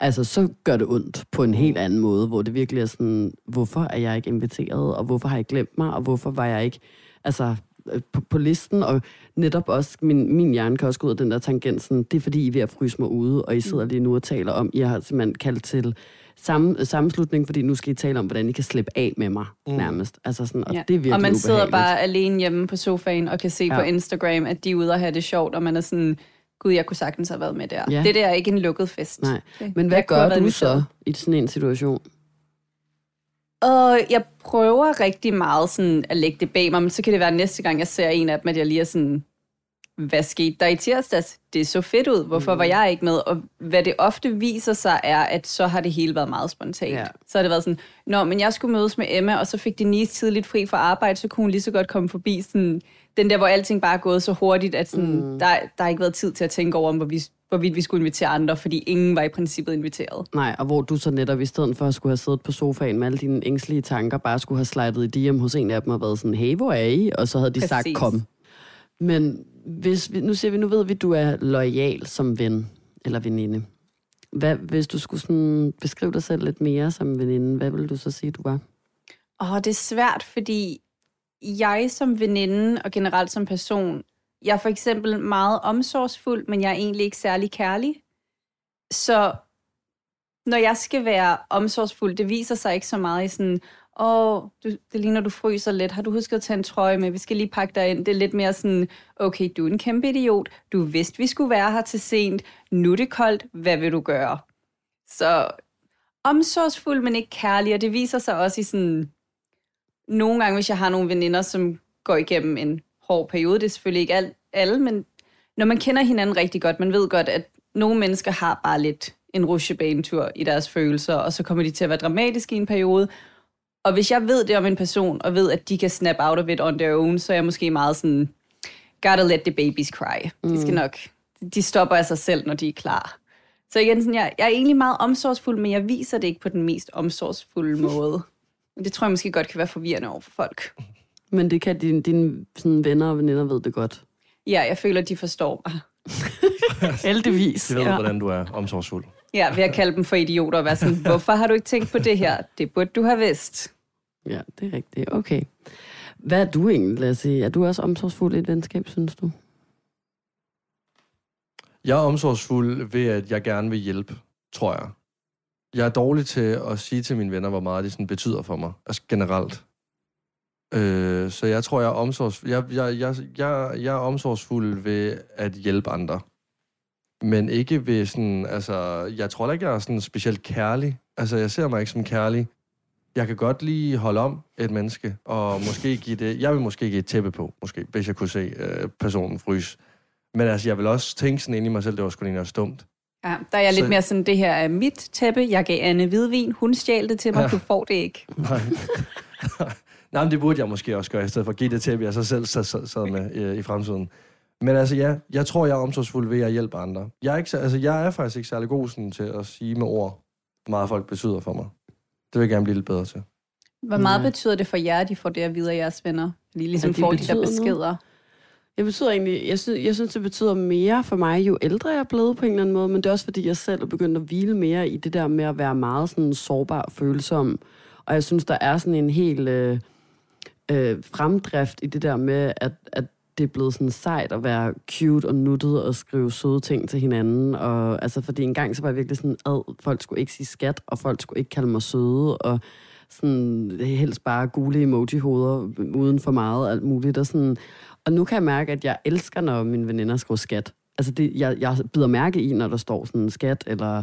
altså så gør det ondt på en helt anden måde, hvor det virkelig er sådan, hvorfor er jeg ikke inviteret, og hvorfor har jeg glemt mig, og hvorfor var jeg ikke, altså øh, på, på listen, og netop også, min, min hjerne kan også gå ud af den der tangent, sådan, det er fordi, I er ved at fryse mig ude, og I sidder lige nu og taler om, I har simpelthen kaldt til samme, sammenslutning, fordi nu skal I tale om, hvordan I kan slippe af med mig, mm. nærmest. Altså sådan, og Ja. det er virkelig og man sidder ubehageligt. bare alene hjemme på sofaen og kan se ja. På Instagram, at de er ude og have det sjovt, og man er sådan, gud, jeg kunne sagtens have været med der. Ja. Det der er ikke en lukket fest. Nej. Det- Men hvad jeg gør du så i sådan en situation? Og jeg prøver rigtig meget sådan at lægge det bag mig, men så kan det være næste gang, jeg ser en af dem, at jeg lige er sådan, hvad skete der i tirsdags? Det så fedt ud. Hvorfor var jeg ikke med? Og hvad det ofte viser sig er, at så har det hele været meget spontant. Ja. Så har det været sådan, nå, men jeg skulle mødes med Emma, og så fik Denise tidligt fri fra arbejde, så kunne hun lige så godt komme forbi sådan, den der, hvor alting bare er gået så hurtigt, at sådan, mm. der, der har ikke været tid til at tænke over, om hvorvidt, hvorvidt vi skulle invitere andre, fordi ingen var i princippet inviteret. Nej, og hvor du så netop i stedet for at skulle have siddet på sofaen med alle dine ængstlige tanker, bare skulle have slidet i DM hos en af dem og været sådan, hey, hvor er I? Og så havde de Præcis. sagt, kom. Men hvis vi, nu siger vi, nu ved vi, at du er lojal som ven eller veninde. Hvad, hvis du skulle sådan beskrive dig selv lidt mere som veninde, hvad ville du så sige, du var? Åh, det er svært, fordi jeg som veninde og generelt som person, jeg er for eksempel meget omsorgsfuld, men jeg er egentlig ikke særlig kærlig. Så når jeg skal være omsorgsfuld, det viser sig ikke så meget i sådan, åh, du, det ligner, du fryser lidt. Har du husket at tage en trøje med? Vi skal lige pakke dig ind. Det er lidt mere sådan, okay, du er en kæmpe idiot. Du vidste, vi skulle være her til sent. Nu er det koldt. Hvad vil du gøre? Så omsorgsfuld, men ikke kærlig, og det viser sig også i sådan, nogle gange, hvis jeg har nogle veninder, som går igennem en hård periode, det er selvfølgelig ikke alle, men når man kender hinanden rigtig godt, man ved godt, at nogle mennesker har bare lidt en rusjebanetur i deres følelser, og så kommer de til at være dramatiske i en periode. Og hvis jeg ved det om en person, og ved, at de kan snap out of it on their own, så er jeg måske meget sådan, gotta let the babies cry. Mm. De skal nok, de stopper af sig selv, når de er klar. Så igen, sådan, jeg, jeg er egentlig meget omsorgsfuld, men jeg viser det ikke på den mest omsorgsfulde måde. Det tror jeg måske godt kan være forvirrende over for folk. Men det kan dine, dine sådan venner og veninder ved det godt. Ja, jeg føler, de forstår mig. Heldigvis. Det ved du, hvordan du er omsorgsfuld. Ja, ved at kalde dem for idioter og være sådan, hvorfor har du ikke tænkt på det her? Det burde du have vidst. Ja, det er rigtigt. Okay. Hvad er du egentlig, Lasse? Er du også omsorgsfuld i et venskab, synes du? Jeg er omsorgsfuld ved, at jeg gerne vil hjælpe, tror jeg. Jeg er dårlig til at sige til mine venner, hvor meget det sådan betyder for mig, altså generelt. Øh, så jeg tror, jeg er, omsorgs... jeg, jeg, jeg, jeg, jeg er omsorgsfuld ved at hjælpe andre. Men ikke ved sådan, altså, jeg tror ikke, jeg er sådan specielt kærlig. Altså, jeg ser mig ikke som kærlig. Jeg kan godt lige holde om et menneske, og måske give det, jeg vil måske give et tæppe på, måske, hvis jeg kunne se øh, personen fryse. Men altså, jeg vil også tænke sådan ind i mig selv, det var sgu lige noget stumt. Ja, der er jeg lidt Så- mere sådan, det her er mit tæppe, jeg gav Anne hvidvin, hun stjal det til mig, Ja. du får det ikke. Nej. Nej, men det burde jeg måske også gøre, i stedet for at give det tæppe, jeg så selv sad med øh, i fremtiden. Men altså, ja, jeg tror, jeg er omsorgsfuld ved at hjælpe andre. Jeg er, ikke, så- altså, jeg er faktisk ikke særlig god sådan, til at sige med ord, hvor meget folk betyder for mig. Det vil jeg gerne blive lidt bedre til. Hvor meget Nej. betyder det for jer, at de får det at vide af jeres venner? Fordi ligesom At de får de der betyder noget? beskeder. Det betyder egentlig, jeg synes, jeg synes, det betyder mere for mig, jo ældre jeg er blevet på en eller anden måde, men det er også fordi, jeg selv er begyndt at hvile mere i det der med at være meget sådan sårbar og følsom. Og jeg synes, der er sådan en helt øh, øh, fremdrift i det der med, at, at det er blevet sådan sejt at være cute og nuttet og skrive søde ting til hinanden. Og, altså, fordi en gang så var jeg virkelig sådan, at folk skulle ikke sige skat, og folk skulle ikke kalde mig søde, og sådan helst bare gule emoji-hoveder uden for meget og alt muligt. Og, sådan, og nu kan jeg mærke, at jeg elsker, når mine veninder skriver skat. Altså, det, jeg, jeg bider mærke i, når der står sådan skat, eller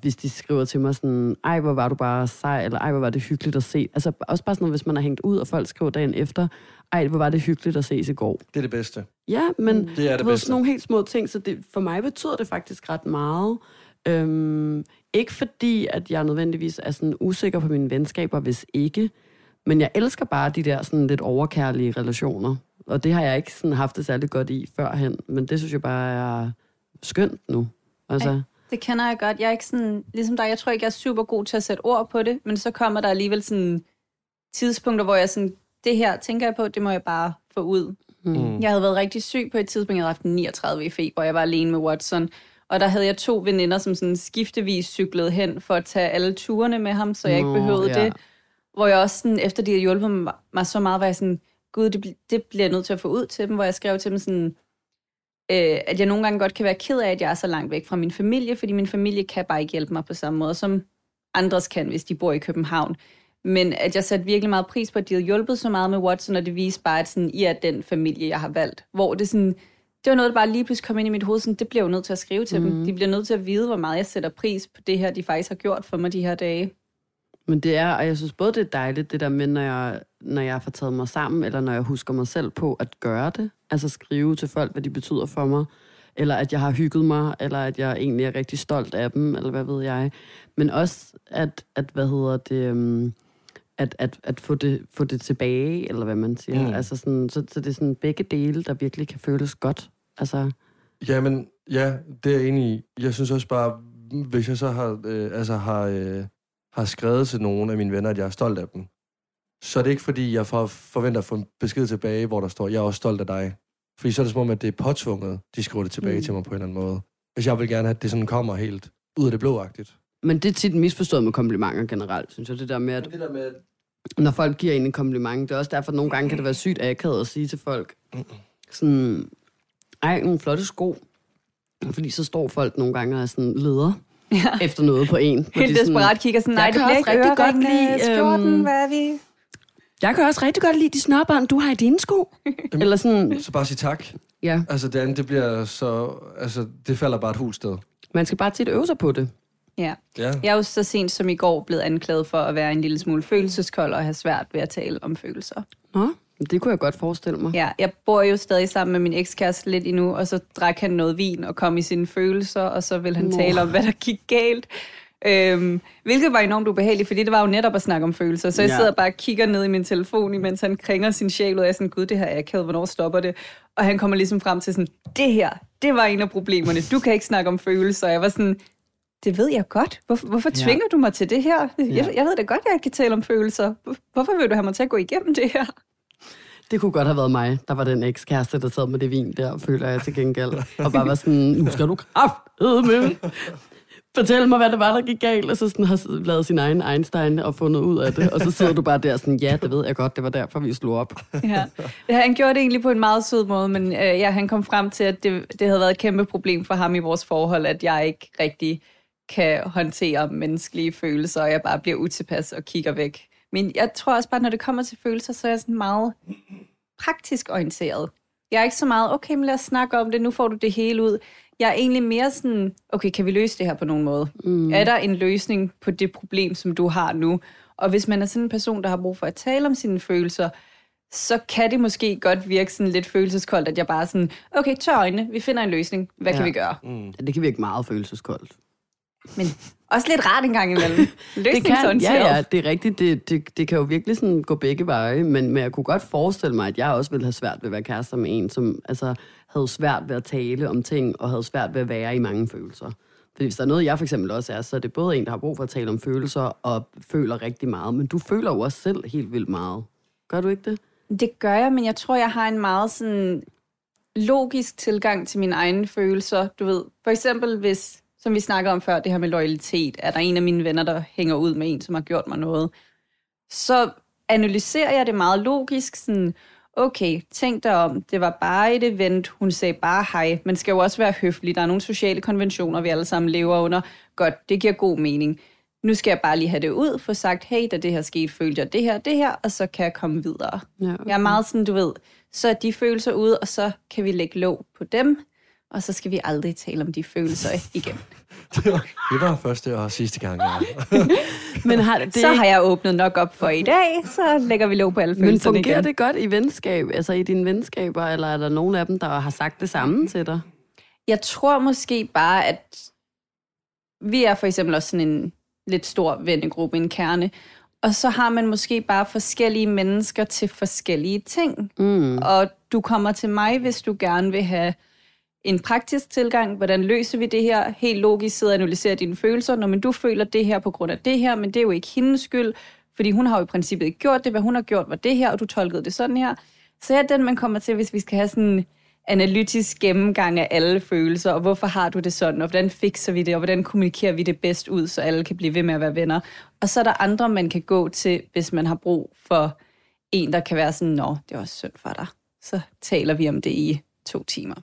hvis de skriver til mig sådan, ej, hvor var du bare sej, eller ej, hvor var det hyggeligt at se. Altså, også bare sådan noget, hvis man har hængt ud, og folk skriver dagen efter, ej, hvor var det hyggeligt at ses i går. Det er det bedste. Ja, men Det er det ved, bedste. sådan nogle helt små ting, så det, for mig betyder det faktisk ret meget. Øhm, ikke fordi, at jeg nødvendigvis er sådan usikker på mine venskaber, hvis ikke, men jeg elsker bare de der sådan lidt overkærlige relationer. Og det har jeg ikke sådan haft det særlig godt i førhen, men det synes jeg bare er skønt nu. Altså, Ej. Det kender jeg godt. Jeg er ikke sådan, ligesom dig, jeg tror ikke, jeg er super god til at sætte ord på det, men så kommer der alligevel sådan tidspunkter, hvor jeg sådan, det her tænker jeg på, det må jeg bare få ud. mm. Jeg havde været rigtig syg på et tidspunkt, jeg havde haft 39 i feber, og jeg var alene med Watson. Og der havde jeg to veninder, som sådan skiftevis cyklede hen for at tage alle turene med ham, så jeg ikke Nå, behøvede ja. det. Hvor jeg også sådan, efter de havde hjulpet mig, mig så meget, var jeg sådan, gud, det, det bliver jeg nødt til at få ud til dem, hvor jeg skrev til dem sådan, øh, at jeg nogle gange godt kan være ked af, at jeg er så langt væk fra min familie, fordi min familie kan bare ikke hjælpe mig på samme måde, som andres kan, hvis de bor i København. Men at jeg satte virkelig meget pris på, at de havde hjulpet så meget med Watson, og det viste bare, at sådan, I er den familie, jeg har valgt. Hvor det sådan, det var noget, der bare lige pludselig kom ind i mit hoved, sådan, det bliver jeg jo nødt til at skrive til mm. dem. De bliver nødt til at vide, hvor meget jeg sætter pris på det her, de faktisk har gjort for mig de her dage. Men det er, og jeg synes både, det er dejligt, det der med, når jeg, når jeg får taget mig sammen, eller når jeg husker mig selv på at gøre det. Altså skrive til folk, hvad de betyder for mig. Eller at jeg har hygget mig, eller at jeg egentlig er rigtig stolt af dem, eller hvad ved jeg. Men også, at, at hvad hedder det... Um, at, at, at få, det, få det tilbage, eller hvad man siger. Mm. Altså sådan, så, så det er sådan begge dele, der virkelig kan føles godt. Altså, Jamen, ja, det er jeg enig i. Jeg synes også bare, hvis jeg så har, øh, altså har, øh, har skrevet til nogle af mine venner, at jeg er stolt af dem, så er det ikke, fordi jeg for, forventer at få en besked tilbage, hvor der står, jeg er også stolt af dig. Fordi så er det som om, at det er påtvunget, de skriver det tilbage mm. Til mig på en eller anden måde. Hvis jeg vil gerne have, at det sådan kommer helt ud af det blåagtigt. men det er tit misforstået med komplimenter generelt, synes jeg. Det der med, at det der med, når folk giver en en kompliment. Det er også derfor, at nogle gange kan det være sygt akavet at sige til folk, sådan, ej, nogle flotte sko. Fordi så står folk nogle gange og er sådan leder Ja. efter noget på en. Helt de sådan, desperat kigger sådan, nej, Jeg det kan også ikke rigtig godt lide, skjorten, øhm, hvad er vi? Jeg kan også rigtig godt lide de snørbånd, du har i dine sko. Eller sådan, så bare sige tak. ja. Altså det andet, det bliver så, altså det falder bare et hul sted. Man skal bare tit øve sig på det. Ja. Ja. Jeg er jo så sent som i går blevet anklaget for at være en lille smule følelseskold og have svært ved at tale om følelser. Nå, det kunne jeg godt forestille mig. Ja, jeg bor jo stadig sammen med min ekskæreste lidt endnu, og så drak han noget vin og kom i sine følelser, og så vil han Nå. tale om, hvad der gik galt. Øhm, hvilket var enormt ubehageligt, fordi det var jo netop at snakke om følelser. Så jeg Ja. sidder bare og kigger ned i min telefon, imens han kringer sin sjæl ud. Og jeg er sådan, gud, det her er akavet, hvornår stopper det? Og han kommer ligesom frem til sådan, det her, det var en af problemerne. Du kan ikke snakke om følelser. Jeg var sådan, det ved jeg godt. Hvorfor, hvorfor Ja. tvinger du mig til det her? Jeg, Ja. jeg ved da godt, at jeg ikke kan tale om følelser. Hvor- Hvorfor vil du have mig til at gå igennem det her? Det kunne godt have været mig, der var den ekskæreste, der sad med det vin der, føler jeg til gengæld. Og bare var sådan, nu skal du kraft med. fortæl mig, hvad det var, der gik galt, og så sådan har lavet sin egen Einstein og fundet ud af det, og så sidder du bare der sådan, ja, det ved jeg godt, det var derfor, vi slog op. ja. ja. Han gjorde det egentlig på en meget sød måde, men øh, ja, han kom frem til, at det, det havde været et kæmpe problem for ham i vores forhold, at jeg ikke rigtig kan håndtere menneskelige følelser, og jeg bare bliver utilpas og kigger væk. Men jeg tror også bare, når det kommer til følelser, så er jeg sådan meget praktisk orienteret. Jeg er ikke så meget, okay, men lad os snakke om det, nu får du det hele ud. Jeg er egentlig mere sådan, okay, kan vi løse det her på nogen måde? Mm. Er der en løsning på det problem, som du har nu? Og hvis man er sådan en person, der har brug for at tale om sine følelser, så kan det måske godt virke sådan lidt følelseskoldt, at jeg bare er sådan, okay, tør øjnene, vi finder en løsning. Hvad ja. kan vi gøre? Mm. Ja, det kan virke meget følelseskoldt. Men også lidt rart en gang imellem. det kan, ja, ja, det er rigtigt. Det, det, det kan jo virkelig sådan gå begge veje, men, men jeg kunne godt forestille mig, at jeg også ville have svært ved at være kærester med en, som altså, havde svært ved at tale om ting, og havde svært ved at være i mange følelser. Fordi hvis der er noget, jeg for eksempel også er, så er det både en, der har brug for at tale om følelser, og føler rigtig meget. Men du føler jo også selv helt vildt meget. Gør du ikke det? Det gør jeg, men jeg tror, jeg har en meget sådan logisk tilgang til mine egne følelser. Du ved, for eksempel hvis som vi snakker om før, det her med loyalitet, er der en af mine venner, der hænger ud med en, som har gjort mig noget, så analyserer jeg det meget logisk, sådan, okay, tænk dig om, det var bare et event, hun sagde bare hej, men skal jo også være høflig, der er nogle sociale konventioner, vi alle sammen lever under, godt, det giver god mening. Nu skal jeg bare lige have det ud, for sagt, hey, da det her skete, følte jeg det her, det her, og så kan jeg komme videre. Ja, okay. Jeg er meget sådan, du ved, så er de følelser ude, og så kan vi lægge låg på dem, og så skal vi aldrig tale om de følelser igen. det var første og sidste gang. Ja. Men har, det så har jeg åbnet nok op for i dag, så lægger vi lov på alle følelser igen. Men fungerer igen. det godt i venskab, altså i dine venskaber, eller er der nogen af dem, der har sagt det samme til dig? Jeg tror måske bare, at vi er for eksempel også sådan en lidt stor vennegruppe, en kerne, og så har man måske bare forskellige mennesker til forskellige ting. Mm. Og du kommer til mig, hvis du gerne vil have en praktisk tilgang. Hvordan løser vi det her? Helt logisk sidder og analyserer dine følelser. Når men du føler det her på grund af det her, men det er jo ikke hendes skyld, fordi hun har jo i princippet ikke gjort det. Hvad hun har gjort var det her, og du tolkede det sådan her. Så er den, man kommer til, hvis vi skal have sådan en analytisk gennemgang af alle følelser, og hvorfor har du det sådan, og hvordan fikser vi det, og hvordan kommunikerer vi det bedst ud, så alle kan blive ved med at være venner. Og så er der andre, man kan gå til, hvis man har brug for en, der kan være sådan, nå, det er også synd for dig. Så taler vi om det i to timer.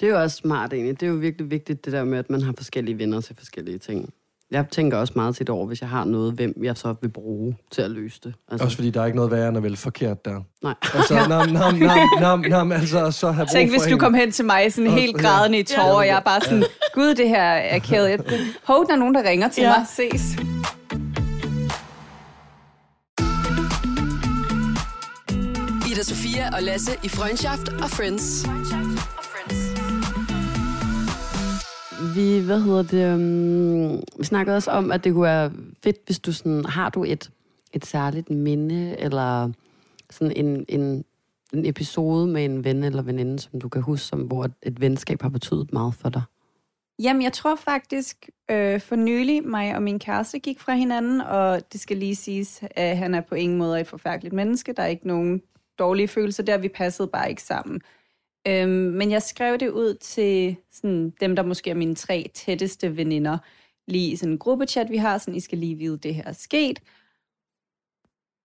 Det er jo også smart egentlig. Det er jo virkelig vigtigt, det der med, at man har forskellige venner til forskellige ting. Jeg tænker også meget til det over, hvis jeg har noget, hvem jeg så vil bruge til at løse det. Altså. Også fordi der er ikke noget værre end at vælge forkert der. Nej. Altså, nam, nam, nam, nam, nam, altså, så have Tænk, hvis du kom hen til mig sådan helt grædende i tårer, ja. og jeg er bare sådan, gud, det her er kædet. Hov, der er nogen, der ringer til ja. mig. Ses. Ida Sofia og Lasse i Freundschaft og Friends. Vi, hvad hedder det, um, vi snakkede også om, at det kunne være fedt, hvis du sådan, har du et, et særligt minde, eller sådan en, en, en episode med en ven eller veninde, som du kan huske, som, hvor et venskab har betydet meget for dig? Jamen, jeg tror faktisk, øh, for nylig, mig og min kæreste gik fra hinanden, og det skal lige siges, at han er på ingen måde et forfærdeligt menneske. Der er ikke nogen dårlige følelser der, vi passede bare ikke sammen. Øhm, men jeg skrev det ud til sådan, dem, der måske er mine tre tætteste veninder, lige i sådan en gruppechat, vi har, sådan, I skal lige vide, det her er sket.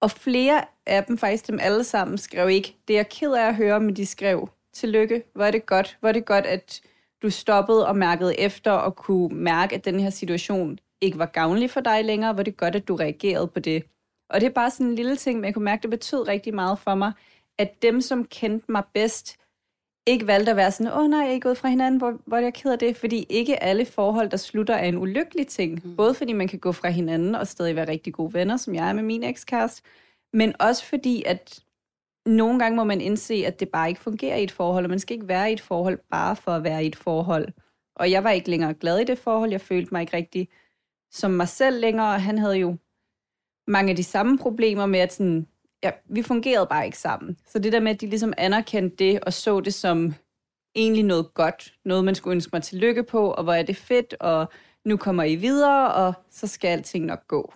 Og flere af dem, faktisk dem alle sammen, skrev ikke, det er jeg ked af at høre, men de skrev, tillykke, hvor er det godt, hvor er det godt, at du stoppede og mærkede efter og kunne mærke, at den her situation ikke var gavnlig for dig længere, hvor er det godt, at du reagerede på det. Og det er bare sådan en lille ting, men jeg kunne mærke, det betød rigtig meget for mig, at dem, som kendte mig bedst, ikke valgte at være sådan, åh oh, nej, jeg er gået fra hinanden, hvor, hvor jeg keder det, fordi ikke alle forhold, der slutter, er en ulykkelig ting. Mm. Både fordi man kan gå fra hinanden og stadig være rigtig gode venner, som jeg er med min ekskæreste, men også fordi, at nogle gange må man indse, at det bare ikke fungerer i et forhold, og man skal ikke være i et forhold bare for at være i et forhold. Og jeg var ikke længere glad i det forhold, jeg følte mig ikke rigtig som mig selv længere, og han havde jo mange af de samme problemer med, at sådan, ja, vi fungerede bare ikke sammen. Så det der med, at de ligesom anerkendte det og så det som egentlig noget godt, noget man skulle ønske mig tillykke på, og hvor er det fedt, og nu kommer I videre, og så skal alting nok gå.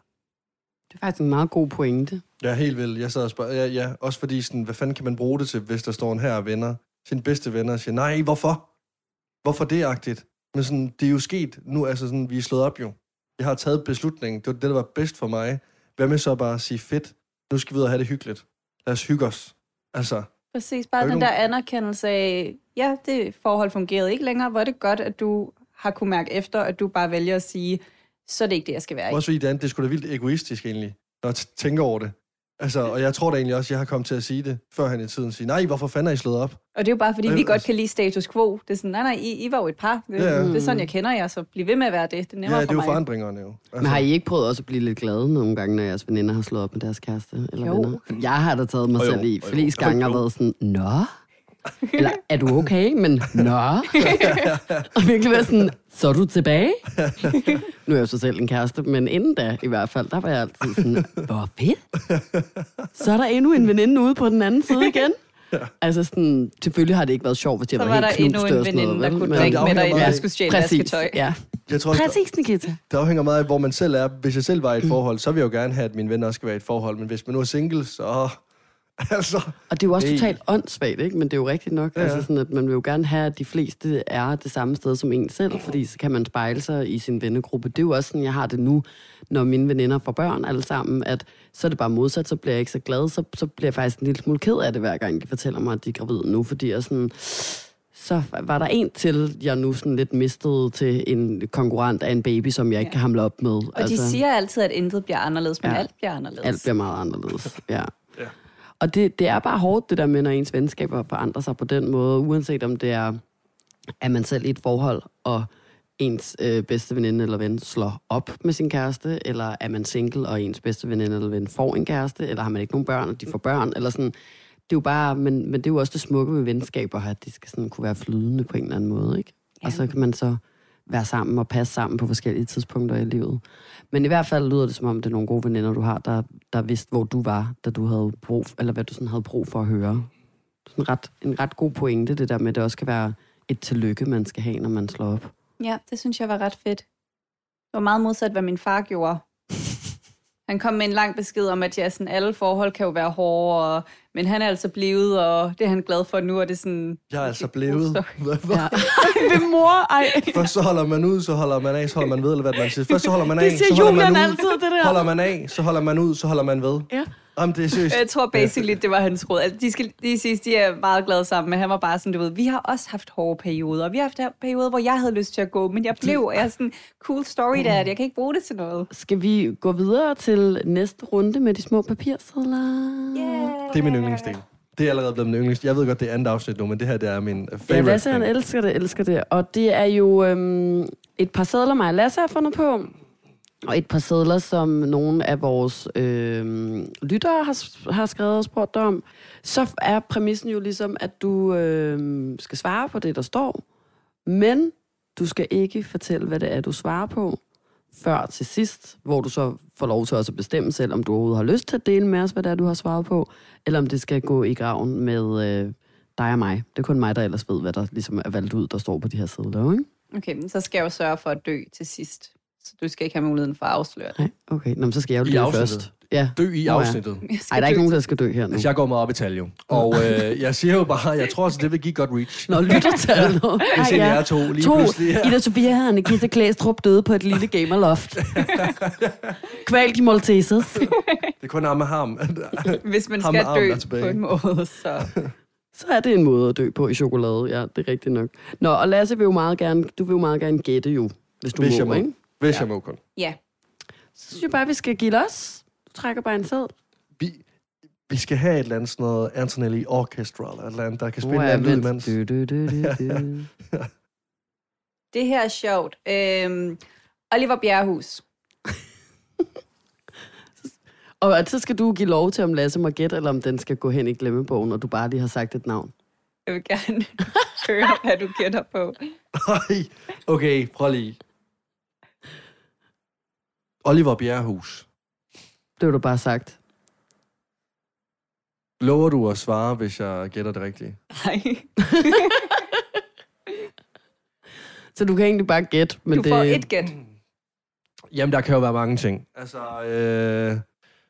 Det er faktisk en meget god pointe. Ja, helt vildt. Jeg sad og spørger, ja, ja, også fordi sådan, hvad fanden kan man bruge det til, hvis der står en her venner, sin bedste venner, og siger, nej, hvorfor? Hvorfor det agtigt? Men sådan, det er jo sket nu, altså sådan, vi er slået op jo. Jeg har taget beslutningen. Det var det, der var bedst for mig. Hvad med så bare at sige, fedt, nu skal vi ud og have det hyggeligt. Lad os hygge os. Altså, Præcis, bare den jo der anerkendelse af, ja, det forhold fungerede ikke længere. Hvor er det godt, at du har kunne mærke efter, at du bare vælger at sige, så er det ikke det, jeg skal være i. også fordi det, andet, det er sgu da vildt egoistisk egentlig, når jeg tænker over det. Altså, og jeg tror da egentlig også, jeg har kommet til at sige det før han i tiden. Sige, nej, hvorfor fanden er I slået op? Og det er jo bare, fordi Øh, vi godt altså- kan lide status quo. Det er sådan, nej, nej, I, I var jo et par. Det, Ja, ja. det er sådan, jeg kender jer, så bliv ved med at være det. Det er Ja, nemmere det for er jo mig. forandringerne jo. Altså, Men har I ikke prøvet også at blive lidt glade nogle gange, når jeres veninder har slået op med deres kæreste eller Jo. venner? For Jeg har da taget mig Jo, selv i flest gange og været sådan, nå? Eller er du okay? Men nå? og virkelig være sådan, så er du tilbage? nu er jeg jo så selv en kæreste, men inden da i hvert fald, der var jeg altid sådan, hvor fedt. Så er der endnu en veninde ude på den anden side igen. Altså sådan, selvfølgelig har det ikke været sjovt, hvis jeg Så var, var der helt endnu knust en og sådan noget, veninde, der vel? kunne Men- drikke med dig, inden du skulle stjæle Præcis, vasketøj. ja. jeg tror, Præcis, Nikita. det afhænger meget af, hvor man selv er. Hvis jeg selv var i et forhold, så vil jeg jo gerne have, at mine venner også skal være i et forhold. Men hvis man nu er single, så... Altså, Og det er jo også Hey. totalt åndssvagt, ikke? Men det er jo rigtigt nok. Ja. Altså sådan, at man vil jo gerne have, at de fleste er det samme sted som en selv, fordi så kan man spejle sig i sin vennegruppe. Det er jo også sådan, jeg har det nu, når mine veninder får børn alle sammen, at så er det bare modsat, så bliver jeg ikke så glad, så, så bliver jeg faktisk en lille smule ked af det, hver gang de fortæller mig, at de er gravide nu, fordi jeg sådan, så var der en til, jeg nu sådan lidt mistede til en konkurrent af en baby, som jeg ikke Ja. kan hamle op med. Og altså, de siger altid, at intet bliver anderledes, men Ja. alt bliver anderledes. alt bliver meget anderledes. Ja. Og det, det er bare hårdt, det der med, når ens venskaber forandrer sig på den måde, uanset om det er, at man selv i et forhold, og ens øh, bedste veninde eller ven slår op med sin kæreste, eller er man single, og ens bedste veninde eller ven får en kæreste, eller har man ikke nogen børn, og de får børn, eller sådan. Det er jo bare, men, men det er jo også det smukke ved venskaber, at de skal sådan kunne være flydende på en eller anden måde, ikke? Ja. Og så kan man så være sammen og passe sammen på forskellige tidspunkter i livet. Men i hvert fald lyder det som om, det er nogle gode veninder, du har, der, der vidste, hvor du var, da du havde brug, eller hvad du sådan havde brug for at høre. Sådan ret, en ret god pointe, det der med, at det også kan være et tillykke, man skal have, når man slår op. Ja, det synes jeg var ret fedt. Det var meget modsat, hvad min far gjorde. Han kom med en lang besked om, at ja, sådan, alle forhold kan jo være hårde, og, men han er altså blevet, og det er han glad for nu, og det er sådan... jeg er altså blevet... Hvad? Ja. Ved mor, ej. Først så holder man ud, så holder man af, så holder man ved, eller hvad man siger. Først så holder man af, Det siger så holder man ud. altid, det der. Holder man af, så holder man ud, så holder man ved. Ja. Jamen, det er seriøst. Jeg tror basically, det var hans råd. Altså, de, skal, de siges, de er meget glade sammen, men han var bare sådan, du ved, vi har også haft hårde perioder, og vi har haft perioder, hvor jeg havde lyst til at gå, men jeg blev, og jeg er sådan, cool story der, jeg kan ikke bruge det til noget. Skal vi gå videre til næste runde med de små papirsedler? Yeah. Det er min yndlingsdel. Det er allerede blevet min yndlings. Jeg ved godt, det er andet afsnit nu, men det her, det er min Ja, favorite Lasse, han elsker det, elsker det. Og det er jo øhm, et par sædler, mig og Lasse har fundet på. Og et par sædler, som nogle af vores øh, lyttere har, har skrevet og spurgt om. Så er præmissen jo ligesom, at du øh, skal svare på det, der står. Men du skal ikke fortælle, hvad det er, du svarer på, før til sidst, hvor du så får lov til også at bestemme selv, om du overhovedet har lyst til at dele med os, hvad det er, du har svaret på, eller om det skal gå i graven med øh, dig og mig. Det er kun mig, der ellers ved, hvad der ligesom er valgt ud, der står på de her sædler, ikke? Okay, men så skal jeg jo sørge for at dø til sidst. Så du skal ikke have muligheden for at afsløre det. Nej, okay. Nå, men så skal jeg jo I lige først. Ja. Dø i ja. afsnittet. Jeg skal Ej, der er ikke nogen, der skal dø her nu. Altså, jeg går meget op i tal, jo. Og øh, jeg siger jo bare, jeg tror også, det vil give godt reach. Nå, lyttertal nu. Hvis ikke jeg er to lige to. pludselig. Ja. Ida Sofia og Nikita Klæstrup døde på et lille gamerloft. Kval de Maltesers. Det er kun ham med ham. Hvis man Ham skal dø på en måde, så... Så er det en måde at dø på i chokolade. Ja, det er rigtigt nok. Nå, og Lasse vil jo meget gerne, du vil jo meget gerne gætte jo, hvis du Hvis må, jeg må. ikke? Hvis Ja. jeg må kun. Ja, Så synes jeg bare, vi skal give los. Du trækker bare en sæd. Vi, vi skal have et eller andet sådan noget Antonelli Orchestra, eller et eller andet, der kan spille en lyd imens. Du, du, du, du, du. det her er sjovt. Øhm, Oliver Bjerrehus. Og så skal du give lov til, om Lasse må gætte, eller om den skal gå hen i glemmebogen, og du bare lige har sagt et navn. Jeg vil gerne høre, hvad du gætter på. Okay, prøv lige. Oliver Bjerrehus. Det var du bare sagt. Lover du at svare, hvis jeg gætter det rigtigt? Nej, Så du kan egentlig bare gætte. Men du det, får et gæt. Jamen, der kan jo være mange ting. Altså, øh,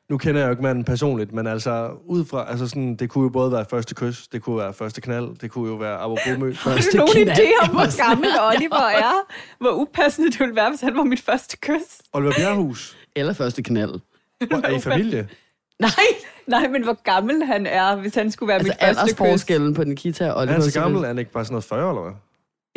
nu kender jeg jo ikke manden personligt, men altså, ud fra, altså sådan, det kunne jo både være første kys, det kunne være første knald, det kunne jo være Aberbromø. Har du nogen idé om, hvor gammel Oliver er? Hvor upassende det ville være, hvis han var mit første kys? Oliver Bjerrehus. Eller første knald. Hvor er I familie? Nej, nej, men hvor gammel han er, hvis han skulle være Altså mit første kys. aldersforskellen på Nikita og Er Oliver. han så så gammel? Er han ikke bare sådan noget 40, eller hvad?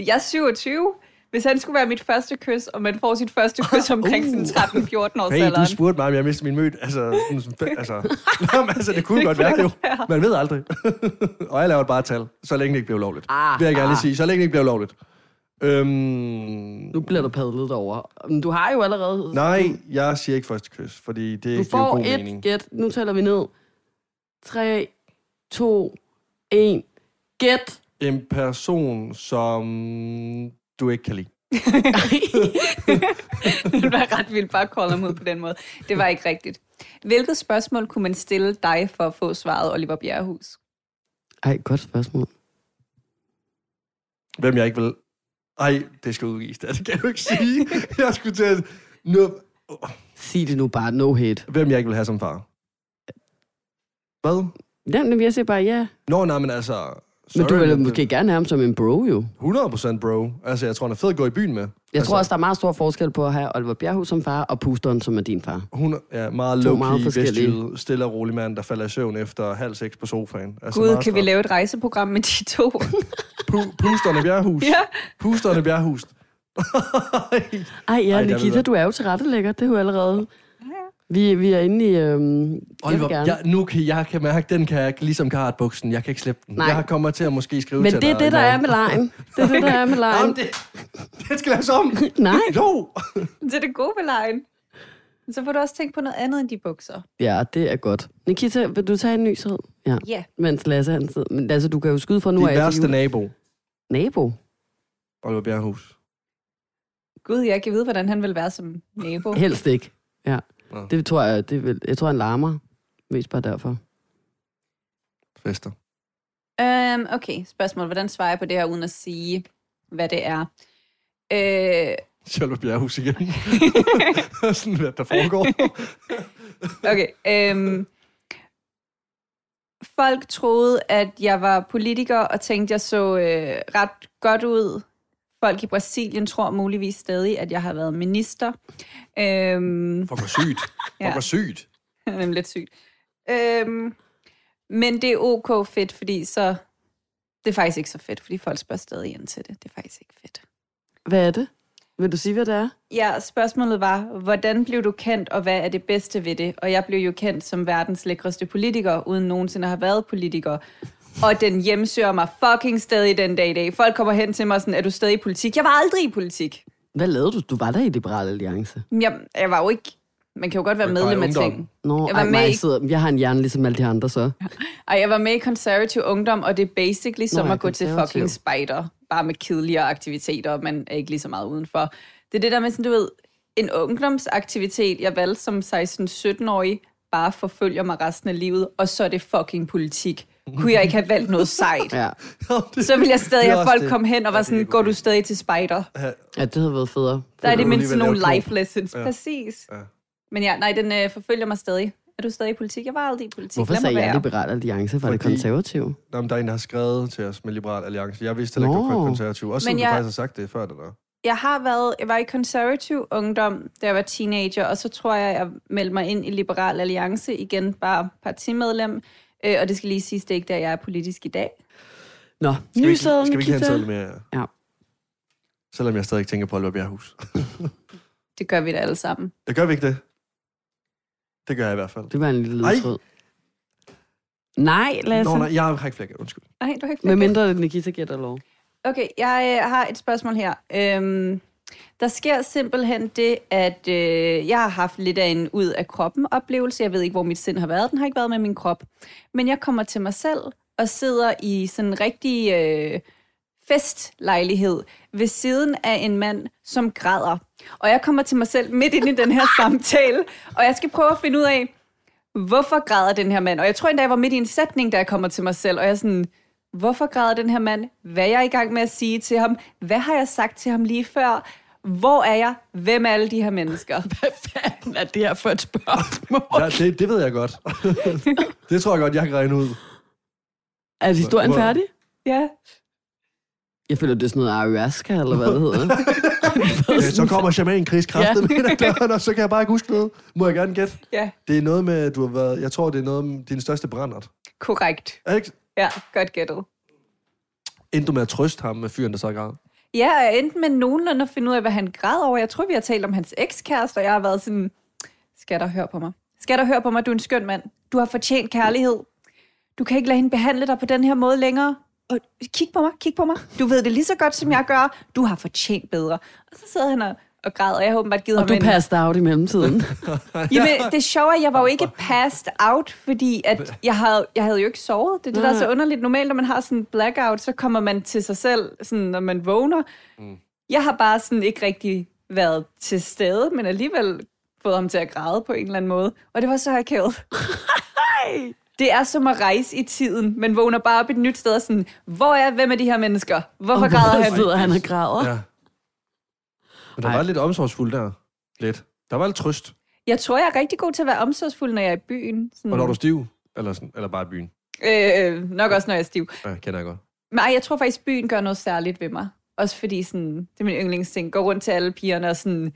Jeg er 27. Hvis han skulle være mit første kys, og man får sit første kys omkring sådan 13-14 års Hey, du alderen. spurgte mig, om jeg mistede min mød. Altså, sådan, altså, Nå, men, altså, det kunne Det godt kunne være, jo. Man ved aldrig. og jeg laver bare et tal, så længe det ikke bliver ulovligt. Ah, vil jeg gerne ah. sige. Så længe det ikke bliver ulovligt. Øhm, Nu bliver der padlet derover. Men du har jo allerede... nej, jeg siger ikke første kys, fordi det Du får god et mening. gæt. Nu tæller vi ned. 3, 2, 1. Gæt. En person, som du ikke kan lide. det var ret vildt bare at kolde ham ud på den måde. Det var ikke rigtigt. Hvilket spørgsmål kunne man stille dig for at få svaret, Oliver Bjerrehus? Ej, godt spørgsmål. Hvem jeg ikke vil... Ej, det skal udgives. Det kan du ikke sige. Jeg skulle til at... Nu... Sig det nu bare. No hate. Hvem jeg ikke vil have som far. Hvad? Jamen, jeg siger bare ja. Nå, nej, men altså... Men du vil det- måske gerne have ham som en bro, jo. 100% bro. Altså, jeg tror, han er fed at gå i byen med. Jeg altså, tror også, der er meget stor forskel på at have Oliver Bjerghus som far, og Pusteren, som er din far. Hun er ja, meget meget low-key, forskellige. vestjyde, stille og rolig mand, der falder i søvn efter halv seks på sofaen. Altså, Gud, meget kan vi lave et rejseprogram med de to? Pu- Pusterne Bjerghus. ja. Pusterne Bjerghus. Ej, ja, Ej, Nikita, du er jo tilrettelægger. Det er jo allerede... Vi, vi er inde i... Øhm, jeg Oliver, gerne. jeg, nu kan jeg kan mærke, den kan jeg ligesom karatbuksen. Jeg kan ikke slippe den. Nej. Jeg kommer til at måske skrive Men til det er det, der er med lejen. Det er det, der er med lejen. Jamen, det, det skal laves om. Nej. Jo. Det er det gode ved lejen. Så får du også tænkt på noget andet end de bukser. Ja, det er godt. Nikita, vil du tage en ny sæd? Ja. Ja. Mens Lasse han sidder. Men Lasse, du kan jo skyde fra nu Din af til værste jul. nabo, Nabo? Oliver Bjerghus. Gud, jeg kan vide, hvordan han vil være som nabo. Helst ikke. Ja. Det tror jeg, det vil, jeg tror, han larmer. Mest bare derfor. Fester. Um, okay, spørgsmål. Hvordan svarer jeg på det her, uden at sige, hvad det er? Øh, Sjælve Bjerghus igen. Sådan, hvad der foregår. okay. Um, folk troede, at jeg var politiker, og tænkte, jeg så øh, ret godt ud. Folk i Brasilien tror muligvis stadig, at jeg har været minister. Um, Fuck, hvor sygt. Ja. Fuck, hvor sygt. det er lidt sygt. Øhm, men det er ok fedt, fordi så... Det er faktisk ikke så fedt, fordi folk spørger stadig ind til det. Det er faktisk ikke fedt. Hvad er det? Vil du sige, hvad det er? Ja, spørgsmålet var, hvordan blev du kendt, og hvad er det bedste ved det? Og jeg blev jo kendt som verdens lækreste politiker, uden nogensinde at have været politiker. Og den hjemsøger mig fucking stadig den dag i dag. Folk kommer hen til mig sådan, er du stadig i politik? Jeg var aldrig i politik. Hvad lavede du? Du var der i Liberal Alliance. Jeg, jeg var jo ikke... Man kan jo godt være medlem af ting. Nå, Jeg var ej, med mig, i- jeg, sidder, jeg har en hjerne ligesom alle de andre, så. Ej, jeg var med i konservativ ungdom, og det er basically som ja, at gå til fucking spider. Bare med kedeligere aktiviteter, og man er ikke lige så meget udenfor. Det er det der med sådan, du ved, en ungdomsaktivitet, jeg valgte som 16-17-årig, bare forfølger mig resten af livet, og så er det fucking politik. Kunne jeg ikke have valgt noget sejt? Ja. Så ville jeg stadig Det have folk det. komme hen og var Ja, det sådan, går du stadig til spider? ja, det havde været federe. Der er det mindst nogle life lessons. Ja. Præcis. Ja. Men ja, nej, den øh, forfølger mig stadig. Er du stadig i politik? Jeg var aldrig i politik. Hvorfor sagde jeg. Liberal Alliance? Var det Fordi- konservativ? Nå, men der er en, der har skrevet til os med Liberal Alliance. Jeg vidste heller ikke, du var konservativ. Også Men jeg- du faktisk har sagt det før det der. Jeg har været, jeg var i konservativ ungdom, da jeg var teenager, og så tror jeg, jeg meldte mig ind i Liberal Alliance igen, bare partimedlem. Øh, og det skal lige siges, det er ikke der, jeg er politisk i dag. Nå, Skal vi, ikke, sæd, skal vi ikke have en sædel mere? Ja. Selvom jeg stadig tænker på Oliver Bjerghus. Det gør vi da alle sammen. Jeg gør vi ikke det? Det gør jeg i hvert fald. Det var en lille Ej. ledtråd. Nej, Lasse. Nå, nej, jeg har ikke flere gæt. Undskyld. Nej, du har ikke Med mindre Nikita gætter lov. Okay, jeg øh, har et spørgsmål her. Øhm, der sker simpelthen det, at øh, jeg har haft lidt af en ud af kroppen oplevelse. Jeg ved ikke, hvor mit sind har været. Den har ikke været med min krop. Men jeg kommer til mig selv og sidder i sådan en rigtig øh, festlejlighed ved siden af en mand, som græder. Og jeg kommer til mig selv midt ind i den her samtale, og jeg skal prøve at finde ud af, hvorfor græder den her mand? Og jeg tror endda, jeg var midt i en sætning, da jeg kommer til mig selv, og jeg er sådan, hvorfor græder den her mand? Hvad er jeg i gang med at sige til ham? Hvad har jeg sagt til ham lige før? Hvor er jeg? Hvem er alle de her mennesker? Hvad fanden er det her for et spørgsmål? Ja, det, det ved jeg godt. det tror jeg godt, jeg kan regne ud. Er historien Hvor- færdig? Ja. Jeg føler, det er sådan noget ayahuasca, eller hvad det hedder. Øh, Så kommer shaman Chris kraften Ja. ind ad døren, og så kan jeg bare ikke huske noget. Må jeg gerne gætte? Ja, Det er noget med, du har været... Jeg tror, det er noget med din største brændert. korrekt. Er ikke? Ja, godt gættet. Endte du med at trøste ham med fyren, der så græd? Ja, og jeg endte med nogenlunde at finde ud af, hvad han græd over. Jeg tror, vi har talt om hans ekskæreste, og jeg har været sådan, skal der høre på mig? Skal der høre på mig, du er en skøn mand. Du har fortjent kærlighed. Du kan ikke lade hende behandle dig på den her måde længere. Og kig på mig, kig på mig. Du ved det lige så godt, som jeg gør. Du har fortjent bedre. Og så sad han og, og græd, og jeg har åbenbart givet Og ham du en... passede out i mellemtiden. Jamen, det sjove er, at jeg var jo ikke passed out, fordi at jeg, havde, jeg havde jo ikke sovet. Det er det, der er så underligt. Normalt, når man har sådan en blackout, så kommer man til sig selv, sådan, når man vågner. Mm. Jeg har bare sådan ikke rigtig været til stede, men alligevel fået ham til at græde på en eller anden måde. Og det var så akavet. Det er som at rejse i tiden, men vågner bare op et nyt sted og sådan, hvor er, hvem er de her mennesker? Hvorfor og græder han? sidder han og græder? Ja. Men der Ej. var lidt omsorgsfuld der. Lidt. Der var lidt trøst. Jeg tror, jeg er rigtig god til at være omsorgsfuld, når jeg er i byen. Sådan, Og når du er stiv? Eller, sådan, eller bare i byen? øh, nok også, når jeg er stiv. Ja, kender jeg godt. Nej, jeg tror faktisk, byen gør noget særligt ved mig. Også fordi sådan, det er min yndlingsting. Går rundt til alle pigerne og sådan,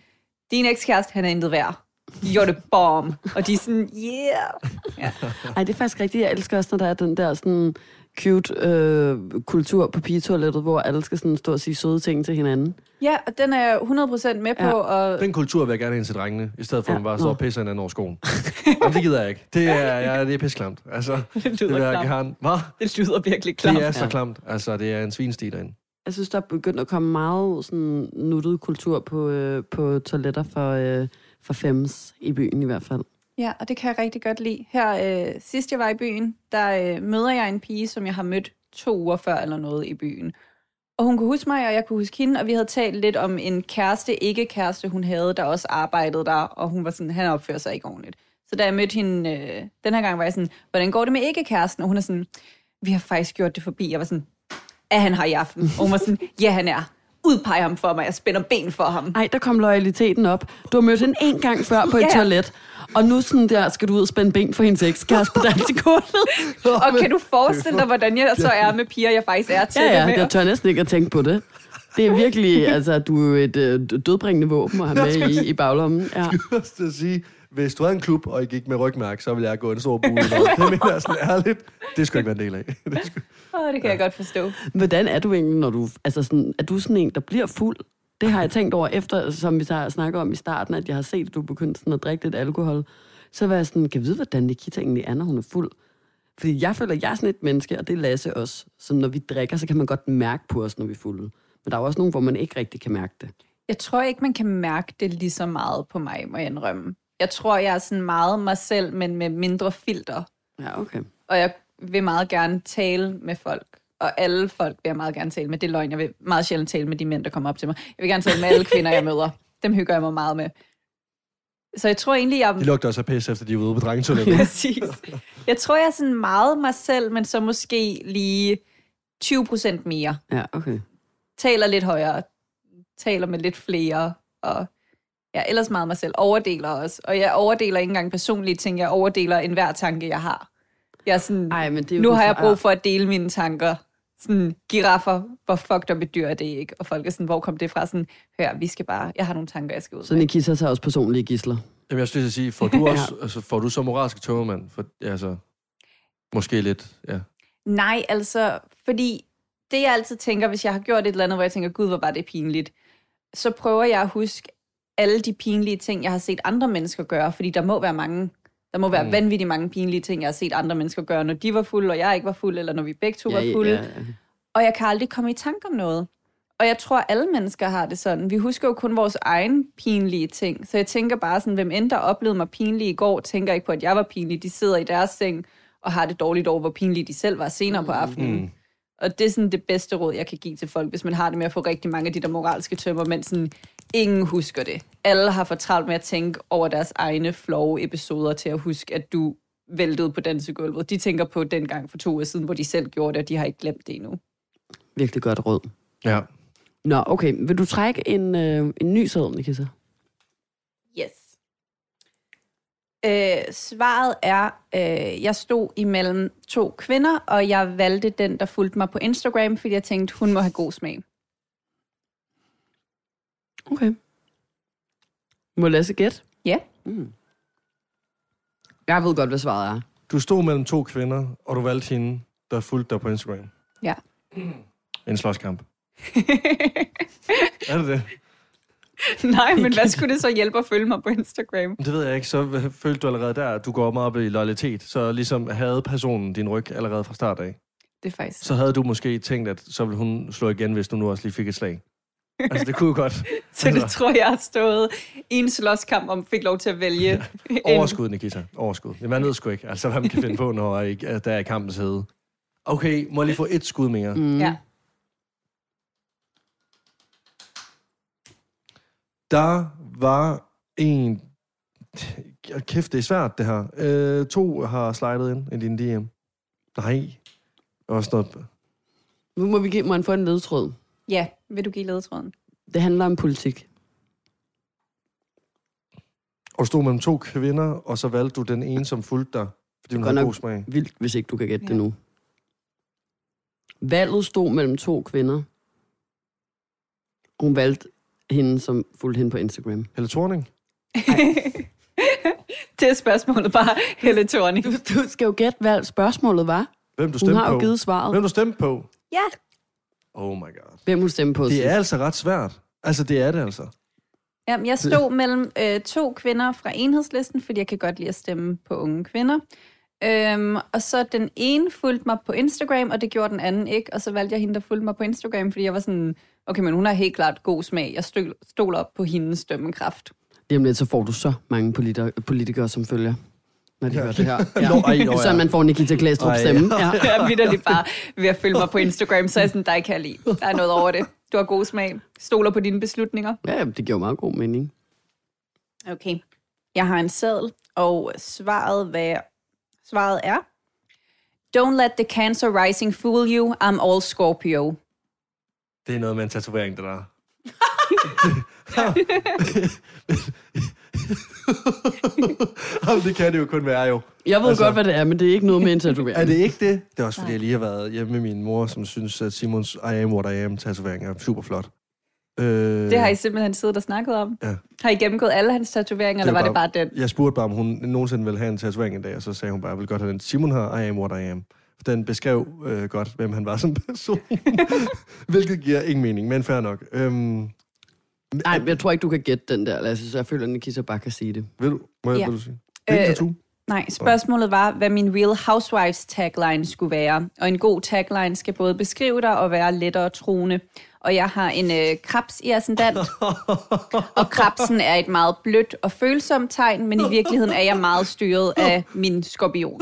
din ekskæreste, han er intet værd. You're the bomb. Og de er sådan, yeah. Ja. Ej, det er faktisk rigtigt. Jeg elsker også, når der er den der sådan cute øh, kultur på pigetoilettet, hvor alle skal sådan stå og sige søde ting til hinanden. ja, og den er jeg 100% med på. Ja. Og Den kultur vil jeg gerne ind til drengene, i stedet for Ja, at man bare står nå. og pisser hinanden over skoen. Jamen, det gider jeg ikke. Det er, ja, det er pisklamt. Altså, det, det vil lyder jeg klamt. gerne. Hvad? Det lyder virkelig klamt. Det er så Ja. klamt. Altså, det er en svinsti derinde. Jeg synes, der er begyndt at komme meget sådan nuttet kultur på, øh, på toiletter for, øh, for fems i byen i hvert fald. Ja, og det kan jeg rigtig godt lide. Her øh, sidst jeg var i byen, der øh, møder jeg en pige, som jeg har mødt to uger før eller noget i byen. Og hun kunne huske mig, og jeg kunne huske hende, og vi havde talt lidt om en kæreste, ikke kæreste, hun havde, der også arbejdede der, og hun var sådan, han opfører sig ikke ordentligt. Så da jeg mødte hende, øh, den her gang var jeg sådan, hvordan går det med ikke kæresten? Og hun er sådan, vi har faktisk gjort det forbi. Jeg var sådan, er han her i aften? Og hun var sådan, ja han er. Udpeg ham for mig, jeg spænder ben for ham. Ej, der kom loyaliteten op. Du har mødt hende en gang før på et Ja, ja. toilet, og nu sådan der skal du ud og spænde ben for hendes ekskæreste på dansegulvet. Og kan du forestille dig, hvordan jeg så er med piger, jeg faktisk er til Ja, det ja, med? jeg tør næsten ikke at tænke på det. Det er virkelig, altså, du er jo et øh, dødbringende våben at have med i, i baglommen. Ja. Jeg skal sige, hvis du havde en klub, og I gik med rygmærk, så ville jeg gå en stor bule. Det mener jeg sådan ærligt. Det skulle ikke være en del af. Det skulle... Åh, det kan jeg godt forstå. Hvordan er du egentlig, når du... Altså sådan, er du sådan en, der bliver fuld? Det har jeg tænkt over efter, som vi har snakket om i starten, at jeg har set, at du begyndte sådan at drikke lidt alkohol. Så var jeg sådan, kan jeg vide, hvordan Nikita egentlig er, når hun er fuld? Fordi jeg føler, at jeg er sådan et menneske, og det er Lasse også. Så når vi drikker, så kan man godt mærke på os, når vi er fulde. Men der er også nogen, hvor man ikke rigtig kan mærke det. Jeg tror ikke, man kan mærke det lige så meget på mig, må jeg indrømme. Jeg tror, jeg er sådan meget mig selv, men med mindre filter. Ja, okay. Og jeg vil meget gerne tale med folk. Og alle folk vil jeg meget gerne tale med. Det er løgn. Jeg vil meget sjældent tale med de mænd, der kommer op til mig. Jeg vil gerne tale med alle kvinder, jeg møder. Dem hygger jeg mig meget med. Så jeg tror egentlig, jeg... De lugter også af pis, efter de er ude på drengetoilettet. Præcis. Jeg tror, jeg er sådan meget mig selv, men så måske lige 20 procent mere. Ja, okay. Taler lidt højere. Taler med lidt flere. Og jeg er ellers meget mig selv. Overdeler også. Og jeg overdeler ikke engang personlige ting. Jeg overdeler enhver tanke, jeg har. Jeg er sådan, Ej, men det er jo nu har jeg brug for at dele mine tanker. Sådan, giraffer, hvor fucked up et dyr er det ikke? Og folk er sådan, hvor kom det fra? Sådan, hør, vi skal bare, jeg har nogle tanker, jeg skal ud Så. Nikita tager også personlige gisler. Jamen, jeg skulle sige, får du også, altså, får du så moralske tømmermand? For, altså, måske lidt, ja. Nej, altså, fordi det jeg altid tænker, hvis jeg har gjort et eller andet, hvor jeg tænker, gud, hvor var det pinligt, så prøver jeg at huske alle de pinlige ting, jeg har set andre mennesker gøre, fordi der må være mange, der må være mm. vanvittigt mange pinlige ting, jeg har set andre mennesker gøre, når de var fulde, og jeg ikke var fuld, eller når vi begge to var fulde. ja, ja. Og jeg kan aldrig komme i tanke om noget. Og jeg tror, alle mennesker har det sådan. Vi husker jo kun vores egen pinlige ting. Så jeg tænker bare sådan, hvem end der oplevede mig pinlig i går, tænker ikke på, at jeg var pinlig. De sidder i deres seng og har det dårligt over, hvor pinlige de selv var senere på aftenen. Mm. Og det er sådan det bedste råd, jeg kan give til folk, hvis man har det med at få rigtig mange af de der moralske tømmer, men sådan, ingen husker det. Alle har for travlt med at tænke over deres egne flove episoder til at huske, at du væltede på dansegulvet. De tænker på den gang for to år siden, hvor de selv gjorde det, og de har ikke glemt det endnu. Virkelig godt råd. Ja. Nå, okay. Vil du trække en, øh, en ny sædel, Nikita? Yes. Øh, svaret er, øh, jeg stod imellem to kvinder, og jeg valgte den, der fulgte mig på Instagram, fordi jeg tænkte, hun må have god smag. Okay. Må Lasse gætte? Ja. Mm. Jeg ved godt, hvad svaret er. Du stod mellem to kvinder, og du valgte hende, der fulgte dig på Instagram. Ja. En slåskamp. er det det? Nej, men hvad skulle det så hjælpe at følge mig på Instagram? Det ved jeg ikke. Så øh, følte du allerede der, at du går meget op i loyalitet. Så ligesom havde personen din ryg allerede fra start af. Det er faktisk... Så havde du måske tænkt, at så ville hun slå igen, hvis du nu også lige fik et slag. Altså, det kunne godt. Så det tror jeg har stået i en slåskamp, om fik lov til at vælge. en- Overskud, Nikita. Overskud. Det man ved sgu ikke. Altså, hvad man kan finde på, når der er i kampens hede. Okay, må jeg lige få et skud mere? Mm. Ja. Der var en... Kæft, det er svært, det her. Øh, to har slidet ind i din DM. Nej. Også noget... Nu må vi give mig en få en ledtråd. Ja, vil du give ledetråden? Det handler om politik. Og stod mellem to kvinder, og så valgte du den ene, som fulgte dig, fordi hun havde god smag. Vildt, hvis ikke du kan gætte. Ja. det nu. Valget stod mellem to kvinder. Hun valgte hende, som fulgte hende på Instagram. Helle Thorning? det er spørgsmålet bare, Helle Thorning. Du, du skal jo gætte, hvad spørgsmålet var. Hvem du Hun stemte har jo på? givet svaret. Hvem du stemte på? Ja. Oh my god. Hvem hun stemte på Det sidst. er altså ret svært. Altså, det er det altså. Jamen, jeg stod mellem øh, to kvinder fra enhedslisten, fordi jeg kan godt lide at stemme på unge kvinder. Øhm, og så den ene fulgte mig på Instagram, og det gjorde den anden ikke. Og så valgte jeg hende, der fulgte mig på Instagram, fordi jeg var sådan, okay, men hun har helt klart god smag. Jeg stol, stoler op på hendes dømmekraft. Lige om lidt, så får du så mange politi- politikere, som følger, når de Ja. ja. hører det her. Nå, ej, nå, ja. Så man får Nikita Klæstrup stemme. Ja. Jeg er vidderligt bare ved at følge mig på Instagram, så er jeg sådan, dig kan jeg lide. Der er noget over det. Du har god smag. Stoler på dine beslutninger. ja, jamen, det giver meget god mening. Okay. Jeg har en seddel, og svaret, hvad, svaret er... Don't let the cancer rising fool you. I'm all Scorpio. Det er noget med en tatovering, det der. Jamen, det kan det jo kun være, jo. Jeg ved Altså- godt, hvad det er, men det er ikke noget med en tatovering. Er det ikke det? Det er også, fordi jeg lige har været hjemme med min mor, som synes, at Simons I am what I am tatovering er super flot. Øh, Det har I simpelthen siddet og snakket om. Ja. Har I gennemgået alle hans tatoveringer, Det eller er var det bare den? Jeg spurgte bare, om hun nogensinde ville have en tatovering en dag, og så sagde hun bare, at jeg vil godt have den. Simon har I am what I am. Den beskrev øh, godt, hvem han var som person. Hvilket giver ingen mening, men fair nok. Øhm, Nej, men jeg tror ikke, du kan gætte den der. Lasse, så jeg føler, at Nikita bare kan sige det. vil du, må jeg, Ja. vil du sige? Hvilken Øh, tattoo? Nej, spørgsmålet var, hvad min Real Housewives tagline skulle være. Og en god tagline skal både beskrive dig og være lettere troende. Og jeg har en øh, krebs i ascendant, og krebsen er et meget blødt og følsomt tegn, men i virkeligheden er jeg meget styret af min skorpion.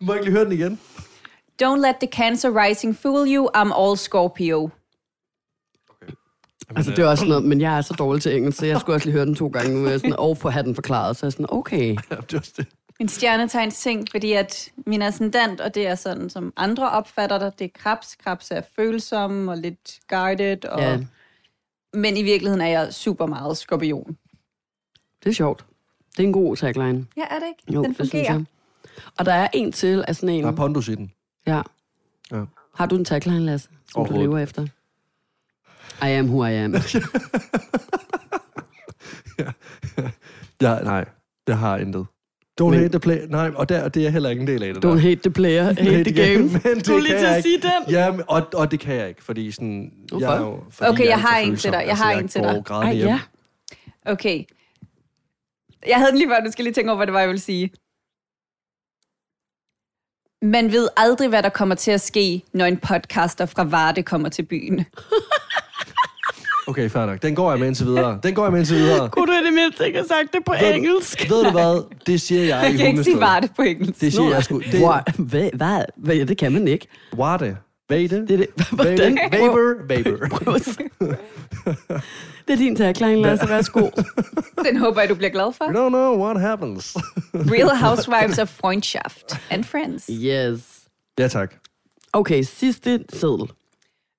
Må jeg ikke lige høre den igen? Don't let the cancer rising fool you, I'm all Scorpio. Altså, det er også noget, men jeg er så dårlig til engelsk, så jeg skulle også lige høre den to gange nu, og jeg sådan, og få have den forklaret, så jeg er sådan, okay. Ja, det er også det. En stjernetegns ting, fordi at min ascendant, og det er sådan, som andre opfatter det, det er krebs. Krebs er følsom og lidt guided, og, Ja, men i virkeligheden er jeg super meget skorpion. det er sjovt. Det er en god tagline. Ja, er det ikke? Jo, Den det synes fungerer. jeg. Og der er en til af sådan en. Der er pondus i den. Ja. Ja. Har du en tagline, Lasse, som du lever efter? I am who I am. Ja, nej, det har jeg intet. Don't Men- hate the play. Nej, og der, det er jeg heller ikke en del af det Don't der. hate the player, hate the game. men det Du er lige kan til jeg at ikke. sige den. Ja, men- og, og det kan jeg ikke, fordi sådan... Hvorfor? Jeg er jo, fordi Okay, jeg for har en til dig. Jeg Altså, har en til dig. Ej, hjem. ja. Okay. Jeg havde den lige før, du skal lige tænke over, hvad det var, jeg ville sige. Man ved aldrig, hvad der kommer til at ske, når en podcaster fra Varde kommer til byen. Okay, fair nok. Den går jeg med indtil videre. Den går jeg med indtil videre. Kunne du i det mindste ikke have sagt det på Ved- engelsk? Ved du hvad? Det siger jeg Jeg i kan ikke sige Hundested. Varde på engelsk. Det siger jeg sgu. Det, hvad, hvad, hvad? Ja, det kan man ikke. Warte. Vade. Det er det. Hvordan? Vaber. Vaber. Det er din tagline, Lasse. Værsgo. Den håber jeg, du bliver glad for. You don't know what happens. Real Housewives of Freundschaft and Friends. Yes. ja, tak. Okay, sidste seddel.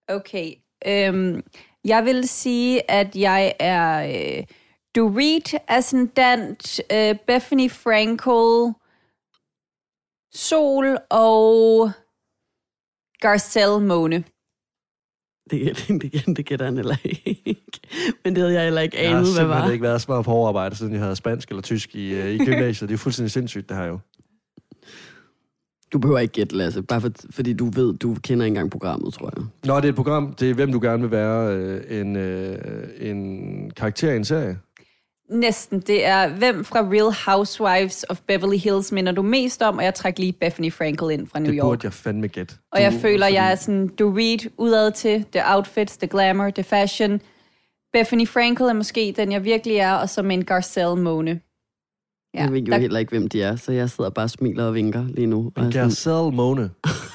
Okay. Øhm, jeg vil sige, at jeg er øh, Dorit Ascendant, øh, Bethany Frankel, Sol og Garcelle Måne. Det, det, det, det gætter han heller ikke. Men det havde jeg heller ikke Jeg har anet, hvad simpelthen var. ikke været så meget på overarbejde, siden jeg havde spansk eller tysk i, øh, i gymnasiet. Det er fuldstændig sindssygt, det her jo. Du behøver ikke gætte, Lasse, bare for, fordi du ved, du kender ikke engang programmet, tror jeg. Nå, det er et program. Det er, hvem du gerne vil være. Øh, en, øh, en karakter i en serie. Næsten. Det er, hvem fra Real Housewives of Beverly Hills minder du mest om? Og jeg trækker lige Bethany Frankel ind fra New Det York. burde jeg fandme gætte. Og jeg Du- føler, fordi- jeg er sådan Dorit udad til the outfits, the glamour, the fashion. Bethany Frankel er måske den, jeg virkelig er, og så en Garcelle Måne. Ja, jeg ved jo der- heller ikke, hvem de er, så jeg sidder bare og smiler og vinker lige nu. Og sådan, Garcelle Mone.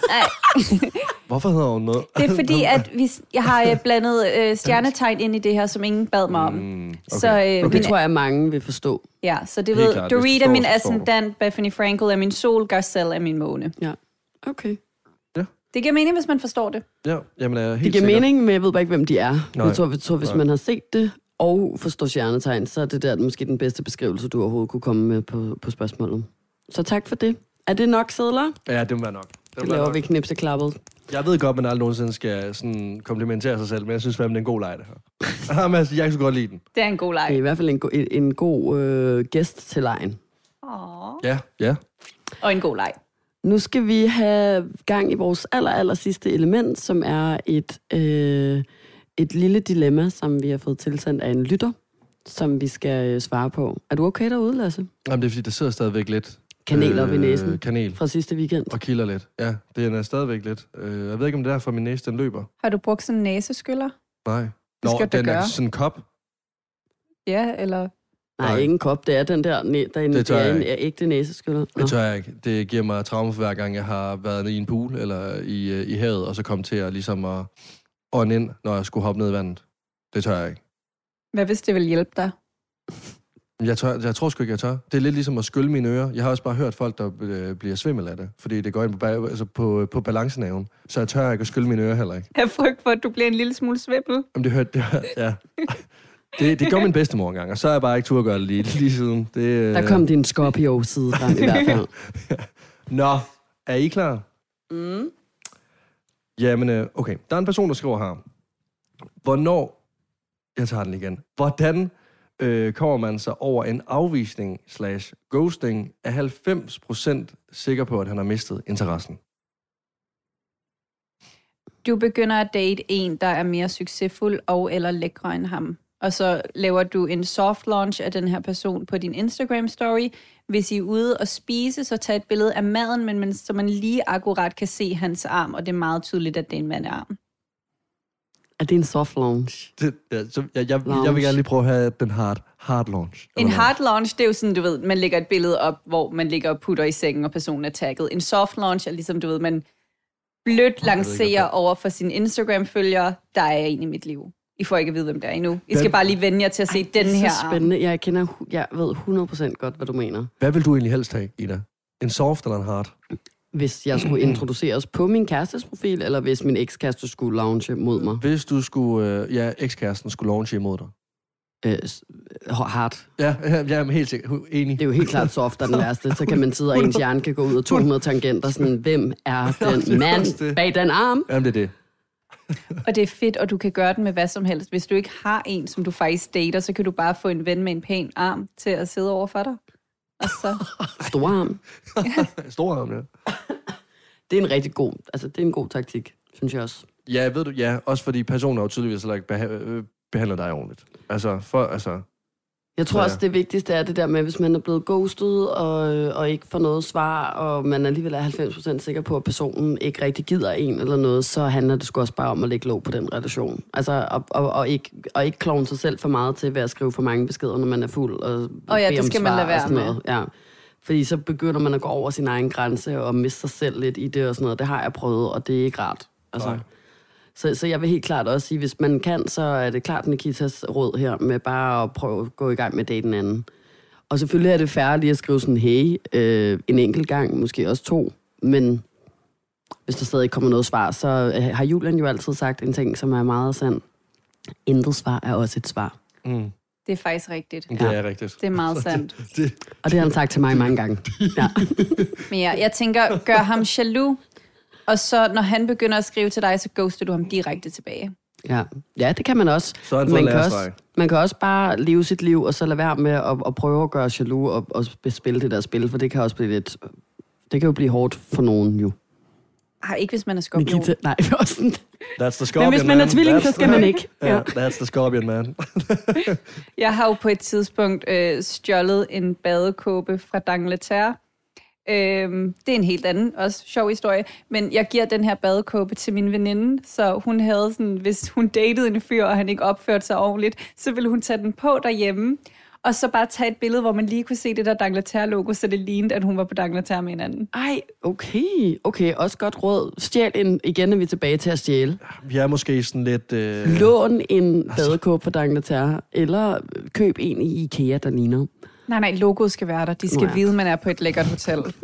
Nej, Hvorfor hedder hun noget? det er fordi, at vi, jeg har øh, blandet øh, stjernetegn ind i det her, som ingen bad mig om. Mm, okay. Så, øh, det min, tror jeg, mange vil forstå. ja, så det Helt ved, klart, hvis Dorit du er min ascendant, Bethany Frankel er min sol, Garcelle er min måne. Ja, okay. Det giver mening, hvis man forstår det. Ja, jamen jeg er helt Det giver sikker. mening, men jeg ved bare ikke, hvem de er. Nej. Jeg tror, jeg tror hvis Nej. man har set det og forstår stjernetegn, så er det der måske den bedste beskrivelse, du overhovedet kunne komme med på, på spørgsmålet. Så tak for det. Er det nok sædler? Ja, det må være nok. Det, Det laver nok. vi knipseklappet. Jeg ved godt, man aldrig nogensinde skal sådan komplimentere sig selv, men jeg synes fandme, det er en god leg, det her. Jamen, altså, jeg kan så godt lide den. Det er en god leg. Det er i hvert fald en, go- en, en god øh, gæst til lejen. Åh. Ja, ja. Og en god leg. Nu skal vi have gang i vores aller, aller sidste element, som er et, øh, et lille dilemma, som vi har fået tilsendt af en lytter, som vi skal øh, svare på. Er du okay derude, Lasse? Jamen, det er fordi, der sidder stadigvæk lidt... Kanel op i næsen Kanel. fra sidste weekend. Og kilder lidt. Ja, det er stadigvæk lidt. Øh, jeg ved ikke, om det er derfor, min næse den løber. Har du brugt sådan en næseskyller? Nej. Det skal du den er sådan en kop. Ja, eller... Nej, Nej. ikke en kop. Det er den der, næ- der er en, Det det tør er jeg en ikke. er ægte næseskyller. Det tør jeg ikke. Det giver mig traume for hver gang, jeg har været i en pool eller i, øh, i havet, og så kom til at ligesom at ånde ind, når jeg skulle hoppe ned i vandet. Det tør jeg ikke. Hvad hvis det vil hjælpe dig? Jeg, tør, jeg tror sgu ikke, jeg tør. Det er lidt ligesom at skylle mine ører. Jeg har også bare hørt folk, der øh, bliver svimmel af det, fordi det går ind på, altså på, på balancenaven. Så jeg tør ikke at skylle mine ører heller ikke. Jeg har frygt for, at du bliver en lille smule svimmel. Jamen, det hørte det, ja. Det, det gjorde min bedstemor engang, og så er jeg bare ikke tur at gøre det lige, lige siden. Det, øh... Der kom din Scorpio-side frem i hvert fald. Nå, er I klar? Mm. Jamen, øh, okay. Der er en person, der skriver her. Hvornår... Jeg tager den igen. Hvordan øh, kommer man sig over en afvisning slash ghosting af 90% sikker på, at han har mistet interessen? Du begynder at date en, der er mere succesfuld og eller lækre end ham. Og så laver du en soft launch af den her person på din Instagram story. Hvis I er ude og spise, så tag et billede af maden, men, men så man lige akkurat kan se hans arm, og det er meget tydeligt, at det er en mandearm. Er det en soft launch? Det, ja, så jeg, jeg, jeg Launch. vil gerne lige prøve at have den hard, hard launch. En hard launch, det er jo sådan, du ved, man lægger et billede op, hvor man ligger og putter i sengen, og personen er tagget. En soft launch er ligesom, du ved, man blødt lancerer hvorfor. over for sine Instagram-følgere, der er en i mit liv. I får ikke at vide, hvem det er endnu. I skal bare lige vende jer til at se Ej, den det er her så spændende. Jeg, kender, jeg ved 100% godt, hvad du mener. Hvad vil du egentlig helst have, Ida? En soft eller en hard? Hvis jeg skulle introduceres på min kærestes profil, eller hvis min ekskæreste skulle launche mod mig. Hvis du skulle... Øh, ja, ekskæresten skulle launche imod dig. Øh, s- hard. Ja, jeg er helt sikker. Enig. Det er jo helt klart soft er den værste. Så kan man sidde, og ens hjerne kan gå ud af 200 tangenter. Sådan, hvem er Det den mand det. bag den arm? Jamen, det er det. Og det er fedt, og du kan gøre den med hvad som helst. Hvis du ikke har en, som du faktisk dater, så kan du bare få en ven med en pæn arm til at sidde over for dig. Og så, Stor arm. Stor arm, ja. Det er en rigtig god, altså det er en god taktik, synes jeg også. Ja, ved du, ja. Også fordi personen har jo tydeligvis heller ikke beha- øh, behandlet dig ordentligt. Altså, for, altså... Jeg tror Ja. også, det vigtigste er det der med, hvis man er blevet ghostet, og, øh, og ikke får noget svar, og man alligevel er 90% sikker på, at personen ikke rigtig gider en eller noget, så handler det sgu også bare om at lægge låg på den relation. Altså, og, og, og, ikke, og ikke klovne sig selv for meget til ved at skrive for mange beskeder, når man er fuld. Og, Åh ja, det skal man lade og være med. noget. Ja. Fordi så begynder man at gå over sin egen grænse og miste sig selv lidt i det og sådan noget. Det har jeg prøvet, og det er ikke rart. Altså, Nej. Så, så jeg vil helt klart også sige, hvis man kan, så er det klart Nikitas råd her med bare at prøve at gå i gang med at date den anden. Og selvfølgelig er det færdigt lige at skrive sådan, hey, øh, en enkelt gang, måske også to, men hvis der stadig kommer noget svar, så øh, har Julian jo altid sagt en ting, som er meget sand. Intet svar er også et svar. Mm. Det er faktisk rigtigt. Det er rigtigt. Det er meget sandt. Det, Og det har han sagt til mig mange gange. Ja. Men ja, jeg tænker, gør ham jaloux, og så når han begynder at skrive til dig, så ghoster du ham direkte tilbage. Ja. ja, det kan man også. Så man, kan også man kan også bare leve sit liv, og så lade være med at, at prøve at gøre jaloux og, og spille det der spil, for det kan også blive lidt... Det kan jo blive hårdt for nogen jo. Ej, ikke hvis man er skorpion. Nikita, nej, også sådan. that's the scorpion, Men hvis man er tvilling, så skal man ikke. Ja, Ja. that's the scorpion, man. Jeg har jo på et tidspunkt øh, stjålet en badekåbe fra Dangleterre. Øhm, det er en helt anden, også sjov historie. Men jeg giver den her badekåbe til min veninde, så hun havde sådan, hvis hun datede en fyr, og han ikke opførte sig ordentligt, så ville hun tage den på derhjemme, og så bare tage et billede, hvor man lige kunne se det der Dangleterre-logo, så det lignede, at hun var på Dangleterre med en anden. Ej, okay. Okay, også godt råd. Stjæl en, igen er vi tilbage til at stjæle. Vi er måske sådan lidt... Øh, Lån en badekåb på Dangleterre, eller køb en i Ikea, der ligner. Nej, nej, logoet skal være der. De skal ja. vide, man er på et lækkert hotel.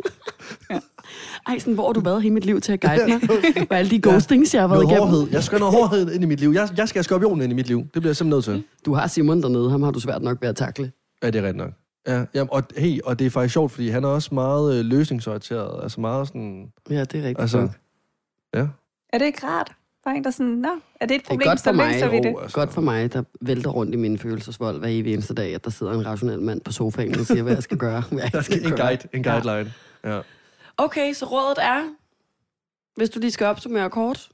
Ej, sådan, hvor har du været hele mit liv til at guide mig? Og alle de ghostings, jeg har været noget igennem. hårdhed. Jeg skal have noget hårdhed ind i mit liv. Jeg, jeg skal have skorpionen ind i mit liv. Det bliver jeg simpelthen nødt til. Du har Simon dernede, ham har du svært nok ved at takle. Ja, det er rigtigt nok. Ja, jamen, og, hey, og det er faktisk sjovt, fordi han er også meget øh, løsningsorienteret. Altså meget sådan... Ja, det er rigtigt. Altså, nok. ja. Er det ikke rart? Der er en, der er sådan, nå, er det et Det problem, er godt for så løser mig, vi det. Jo, altså. godt for mig, der vælter rundt i min følelsesvold hver evig eneste dag, at der sidder en rationel mand på sofaen og siger, hvad jeg skal gøre. Hvad jeg skal En gøre. guide, en guideline. Ja. Okay, så rådet er, hvis du lige skal opsummere kort.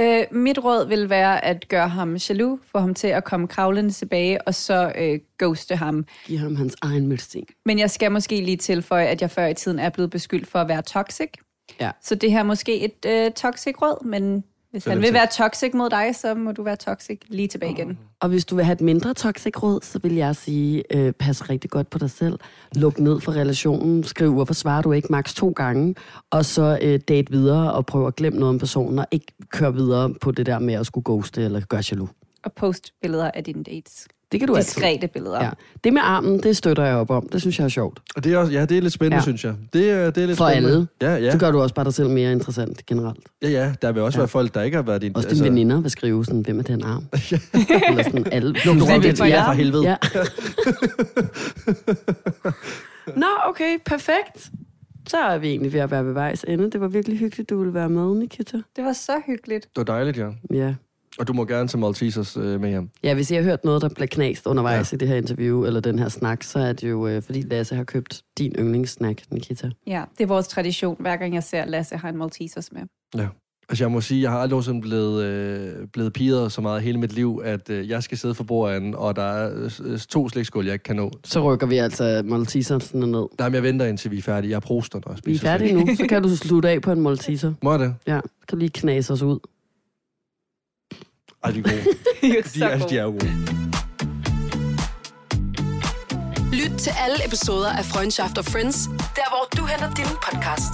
Øh, mit råd vil være at gøre ham jaloux, få ham til at komme kravlende tilbage, og så øh, ghoste ham. Giv ham hans egen medicin. Men jeg skal måske lige tilføje, at jeg før i tiden er blevet beskyldt for at være toxic. Ja. Så det her er måske et øh, toxic råd, men hvis han vil være toxic mod dig, så må du være toxic lige tilbage igen. Og hvis du vil have et mindre toxic råd, så vil jeg sige, øh, pas rigtig godt på dig selv. Luk ned for relationen. Skriv, hvorfor svarer du ikke maks to gange. Og så øh, date videre og prøv at glemme noget om personen, og ikke køre videre på det der med at skulle ghoste eller gøre jaloux. Og post billeder af dine dates. Det kan du altid. Diskrete billeder. Ja. Det med armen, det støtter jeg op om. Det synes jeg er sjovt. Og det er også, ja, det er lidt spændende, Ja. synes jeg. Det er, det er lidt For spændende. alle. Ja, ja. Så gør du også bare dig selv mere interessant generelt. ja, ja. Der vil også Ja. være folk, der ikke har været din... Også dine veninder vil skrive sådan, hvem er den arm? Eller sådan alle. Luk det Ja, for helvede. Ja. Nå, okay, perfekt. Så er vi egentlig ved at være ved vejs ende. Det var virkelig hyggeligt, du ville være med, Nikita. Det var så hyggeligt. Det var dejligt, ja. Ja. Og du må gerne tage Maltesers øh, med hjem. Ja, hvis I har hørt noget, der bliver knast undervejs ja. I det her interview, eller den her snak, så er det jo, øh, fordi Lasse har købt din yndlingssnack, Nikita. Ja, det er vores tradition. Hver gang jeg ser Lasse har en Maltesers med. Ja. Altså, jeg må sige, jeg har aldrig nogensinde blevet, øh, blevet piret så meget hele mit liv, at øh, jeg skal sidde for bordenden, og der er øh, to slægtskål, jeg ikke kan nå. Så rykker vi altså Maltesersene ned. Nej, men jeg venter indtil vi er færdige. Jeg er proster, når jeg Vi er spiser færdige nu, så kan du slutte af på en Malteser. slik. Må jeg det? Ja, kan lige knase os ud. Ej, de er gode. De, er, de er jo gode. Lyt til alle episoder af Freundschaft og Friends, der hvor du henter din podcast.